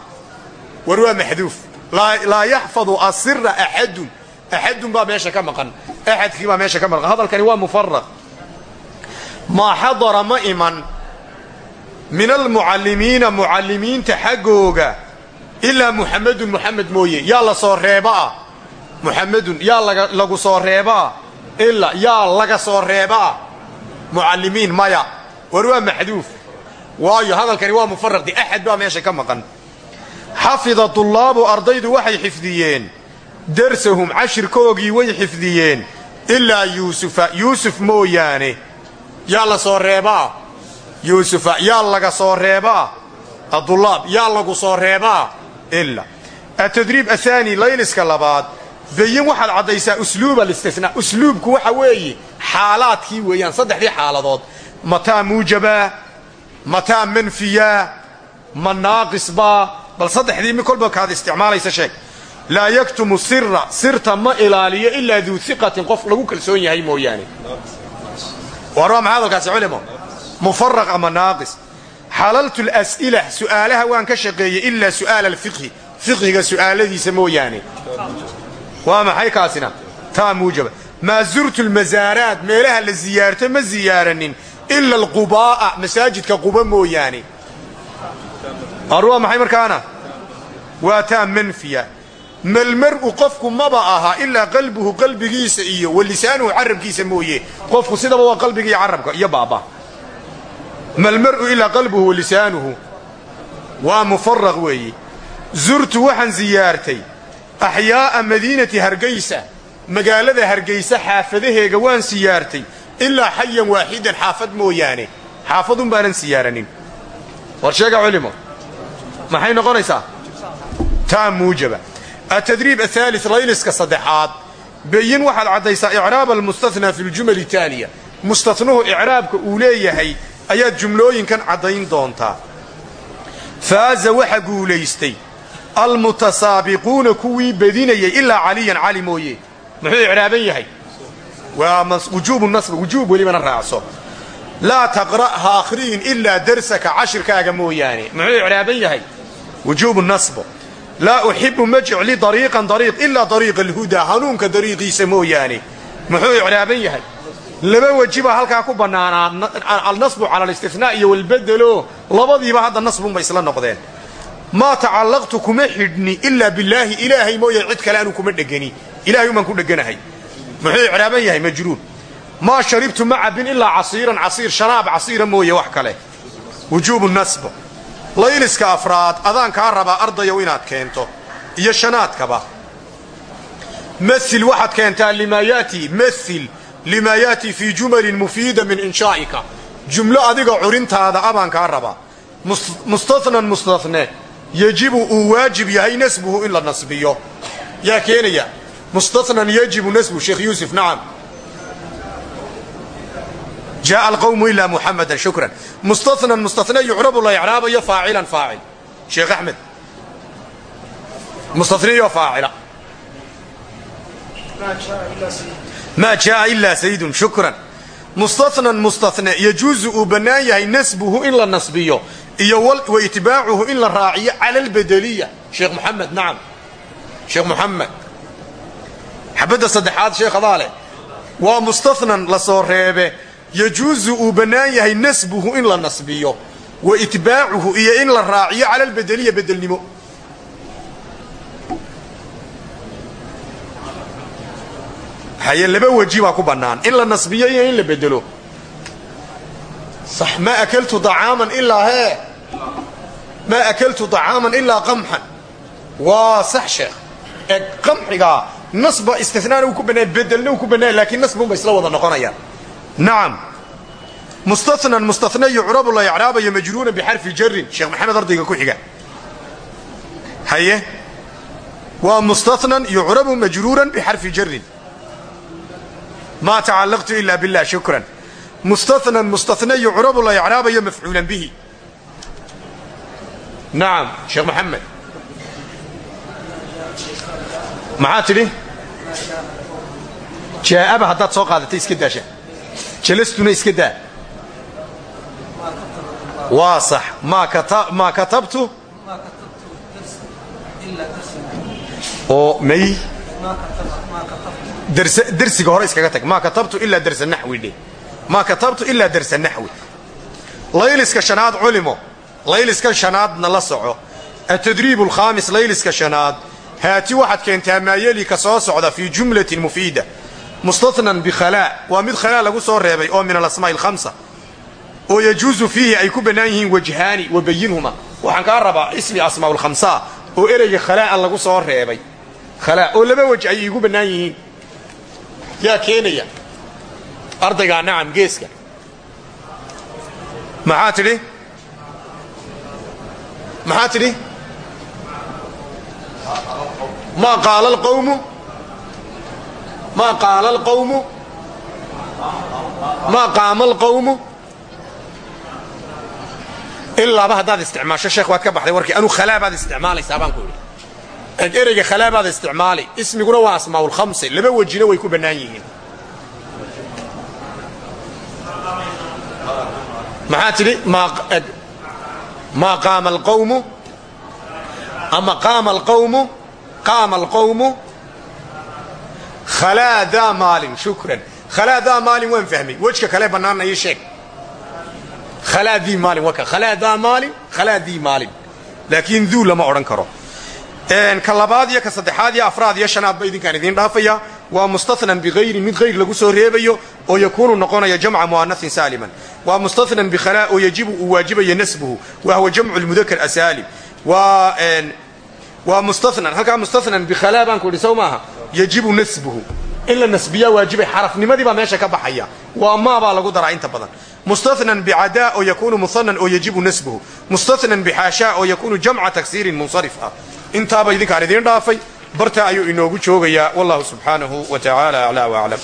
war waa maxduuf. Laa yaxfadu asira axadun. Axadun baa meesha ka maqan. Axadkii baa meesha ka maqan. Hadalkani waa mufaraq maa xadara ma iman. Min almucallimiina mucallimiinta xaggooga. Ilaa muxamedun muxamed mooye. Yaa la soo reebaah muxamedun yaa lagu soo reebaah ilaa yaa laga soo reebaah mucallimiin maya. War waa maxduuf. Waayo hadalkani waa mufaraqdi axad baa meesha ka maqan. Xafida tullaabu ardaydu waxay xifdiyeen. Darsahum cashirkoogii way xifdiyeen. Ilaa yuusufa. Yuusuf mooyaane. Yaa la soo reebaa? Yuusufa yaa laga soo reebaa? Adulaab yaa lagu soo reebaa? Ila atadriib ahaani layliska labaad. Bayin waxaad caddaysaa usluub alistisnaa usluubku waxa weeye xaalaadkii weeyaan saddexdii xaaladood. Mataa muujabaa mataa manfiyaa ma naaqisbaa bal saddexdii mi kolba kaad isticmaalaysa sheeg. Laa yaktumu sira sirta ma ilaaliyo ilaa duu iqatin qof lagu kalsoon yahay mooyaane. War waa maxaa hadalkaasi culimo mufaraq ama naaqis. Xalaltu las'ila su'aalaha waan ka shaqeeyey ilaa su'aala alfiqhi. Fiqhiga su'aaladiisa mooyaane. Waa maxay kaasina? Taa muujaba maa zurtu lmasaaraat meelaha la siyaarto ma siyaaranin ila alqubaa'a masaajidka quba mooyaane ar waa maxay markaana waa taa manfiya malmar'u qofku maba aha ilaa qalbuhu qalbigiisa iyo wa lisaanuhu carabkiisa mooye qofku sidaba waa qalbiga iyo carabka iyo baaba malmar'u ilaa qalbuhu wa lisaanuhu waa mufaraq weeye zurtu waxaan siyaartay axyaa'a madiinati hargaysa magaalada hargaysa xaafadaheega waan siyaartay. Ilaa xayan waaxidan xaafad mooyaane. Xaafadun baanan siyaaranin. War sheega culimo. Maxay noqonaysaa? Taa muujaba. Atadriib ahaali layliska saddexaad. Bayin waxaad caddaysaa icraab almustathnaa fi ljumali taaliya mustathnuhu icraabka uu leeyahay ayaad jumlooyinkan caddayn doontaa faaza waxa guulaystay. Almutasaabiquuna kuwii bedinayay ilaa caliyan cali mooye muxuu icraaban yahay. Waa wujuubu nasb wujuub welibana raacso laa taqra' ha akhri'in ilaa darsaka cashirkaaga mooyaane. Muxuu icraaban yahay. Wujuubu nasbo laa uxibu ma jecli dariiqan dariiq ilaa dariiqa alhudaa hanuunka dariiqiisa mooyaane. Muxuu icraaban yahay. Laba weji baa halkaa ku bannaanaa alnasbu cala alistinaa iyo walbedelo labadiiba hadda nasbunba isla noqdeen. Maa tacallaqtu kuma xidhni ilaa billaahi ilaahay mooye cid kale anuu kuma dhegani ilahay umaan ku dheganahay. Muxuu icraaban yahay majruur. Maa sharibtu ma cabbin ilaa casiiran casiir sharaab casiira mooye wax kale. Wujuubu nasbo layliska afraad adaan kaa rabaa ardayow inaad keento. Iyo shanaadkaba. Mail waxaad keentaa limaa yaati mail limaa yaati fii jumalin mufiida min inshaa'ika. Jumlo adiga curintaada abaan kaa rabaa. Mustanan mustane yejibu uu waajib yahay nasbuhu in la nasbiyo. Yaa keenaya mustanan yajibu nasbu sheekh yuusuf nacam jaa alqawmu ilaa muxamadan shukran mustanan mustane yucrabu la icraabayo faacilan faacil sheekh axmed mustaniyo faacila maa jaaa ilaa saydun shukran mustanan mustane yajuusu uu bannaan yahay nasbuhu in la nasbiyo iyo wa itbaacuhu in la raaciyo cala albedeliya sheekh muxamed nacam sheekh muxamed xabadda saddexaad sheekh adaa leh waa mustanan la soo reebe. Yajuusu uu bannaan nasbuhu in la nasbiyo wa itbaacuhu iyo in la raaciyo cala albedeliya bedelnimo. Haye laba weji ku bannaan. In la nasbiyo iyo in la bedelo. Sax maa akaltu acaaman ilaa hee maa akaltu acaaman ilaa qamxan? Waa sax sheekh nasba istinaana uu ku bannay bedelna uu ku bannay laakiin nasbunba isla wada noqonayaan. Nacam mustanan mustana yucrabu la icraabayo majruuran bixarfi jarin sheekh maxamed ardayga ku xiga. Haye? Waa mustanan yucrabu majruuran bixarfi jarin maa tacallaqtu ila bilah shukran. Mustanan mustana yucrabu la icraabayo mafcuulan bihi. Nacam sheekh maxamed maxaa tidhi? Jaa'aba haddaad soo qaadatay iska daasha. Jalastuna iska daa. Waa sax. Maa katabtu? Oo may? Dersiga hore iskaga tag. Maa katabtu ilaa darsa naxwi dhe maa katabtu ilaa darsa naxwi. Layliska shanaad culimo. Layliska shanaadna la soco. Atadriib alkhaamis layliska shanaad haati waxaad keentaa maayeli ka soo socda fii jumlatin mufiida mustanan bikhalaa waa mid khalaa lagu soo reebay oo min alasmaa'i alkhamsa oo yajuusu fiihi ay ku bannaan yihiin wajhaani wa bayinhuma waxaan kaa rabaa ismi asmaa'ulkhamsaa oo ereyga khalaa'an lagu soo reebay khalaa oo laba wej ay iigu bannaan yihiin yaa keenaya ardaygaa nacam geeska maxaa tidhi maa qaala alqawmu maa qaala alqawmu maa qaama alqawmu ilaaba haddaad isticmaasho sheekh waad ka baxday warkii. Anuu khalaa baad isticmaalaysaa baan ku idhi ereyga khalaa baad isticmaali ismiguna waa asmaa'ulkhamse laba wejina way ku bannaan yihiin. Maxaa tidhi? Maa qaama alqawmu ama qaama alqawmu qaama alqawmu khalaa daa maalin shukran. Khalaa daa maalin waan fahmay wejka kale bannaanna ii sheeg khalaa dii maalin waka khalaa daa maalin khalaa dii maalin laakiin duu lama odhan karo. Ka labaad iyo ka saddexaad iyo afraad iyo shanaad ba idinkaan idiin dhaafaya waa mustanan bihayrin mid hayr lagu soo reebayo oo yakuunu noqonaya jamca mu'anasin saaliman waa mustanan bikhalaa oo yajibu uu waajibayo nasbuhu. Wa huwa jamcu lmudakar asaalim waa waa mustanan halkaa mustanan bikhalaa baan ku idhi sow maaha? Nasbuhu in la nasbiyaa waajibay xarafnimadii baa meesha ka baxaya. Waa maabaa lagu daraa inta badan. Mustanan bicadaa oo yakuunu muhanan oo yajibu nasbuhu mustanan bixaashaa oo yakuunu jamca taksiirin munsarif ah. Intaaba idinkaan idiin dhaafay. Bartaa ayuu inoogu joogayaa. Wallahu subxaanahu wa tacaala aclaa waclam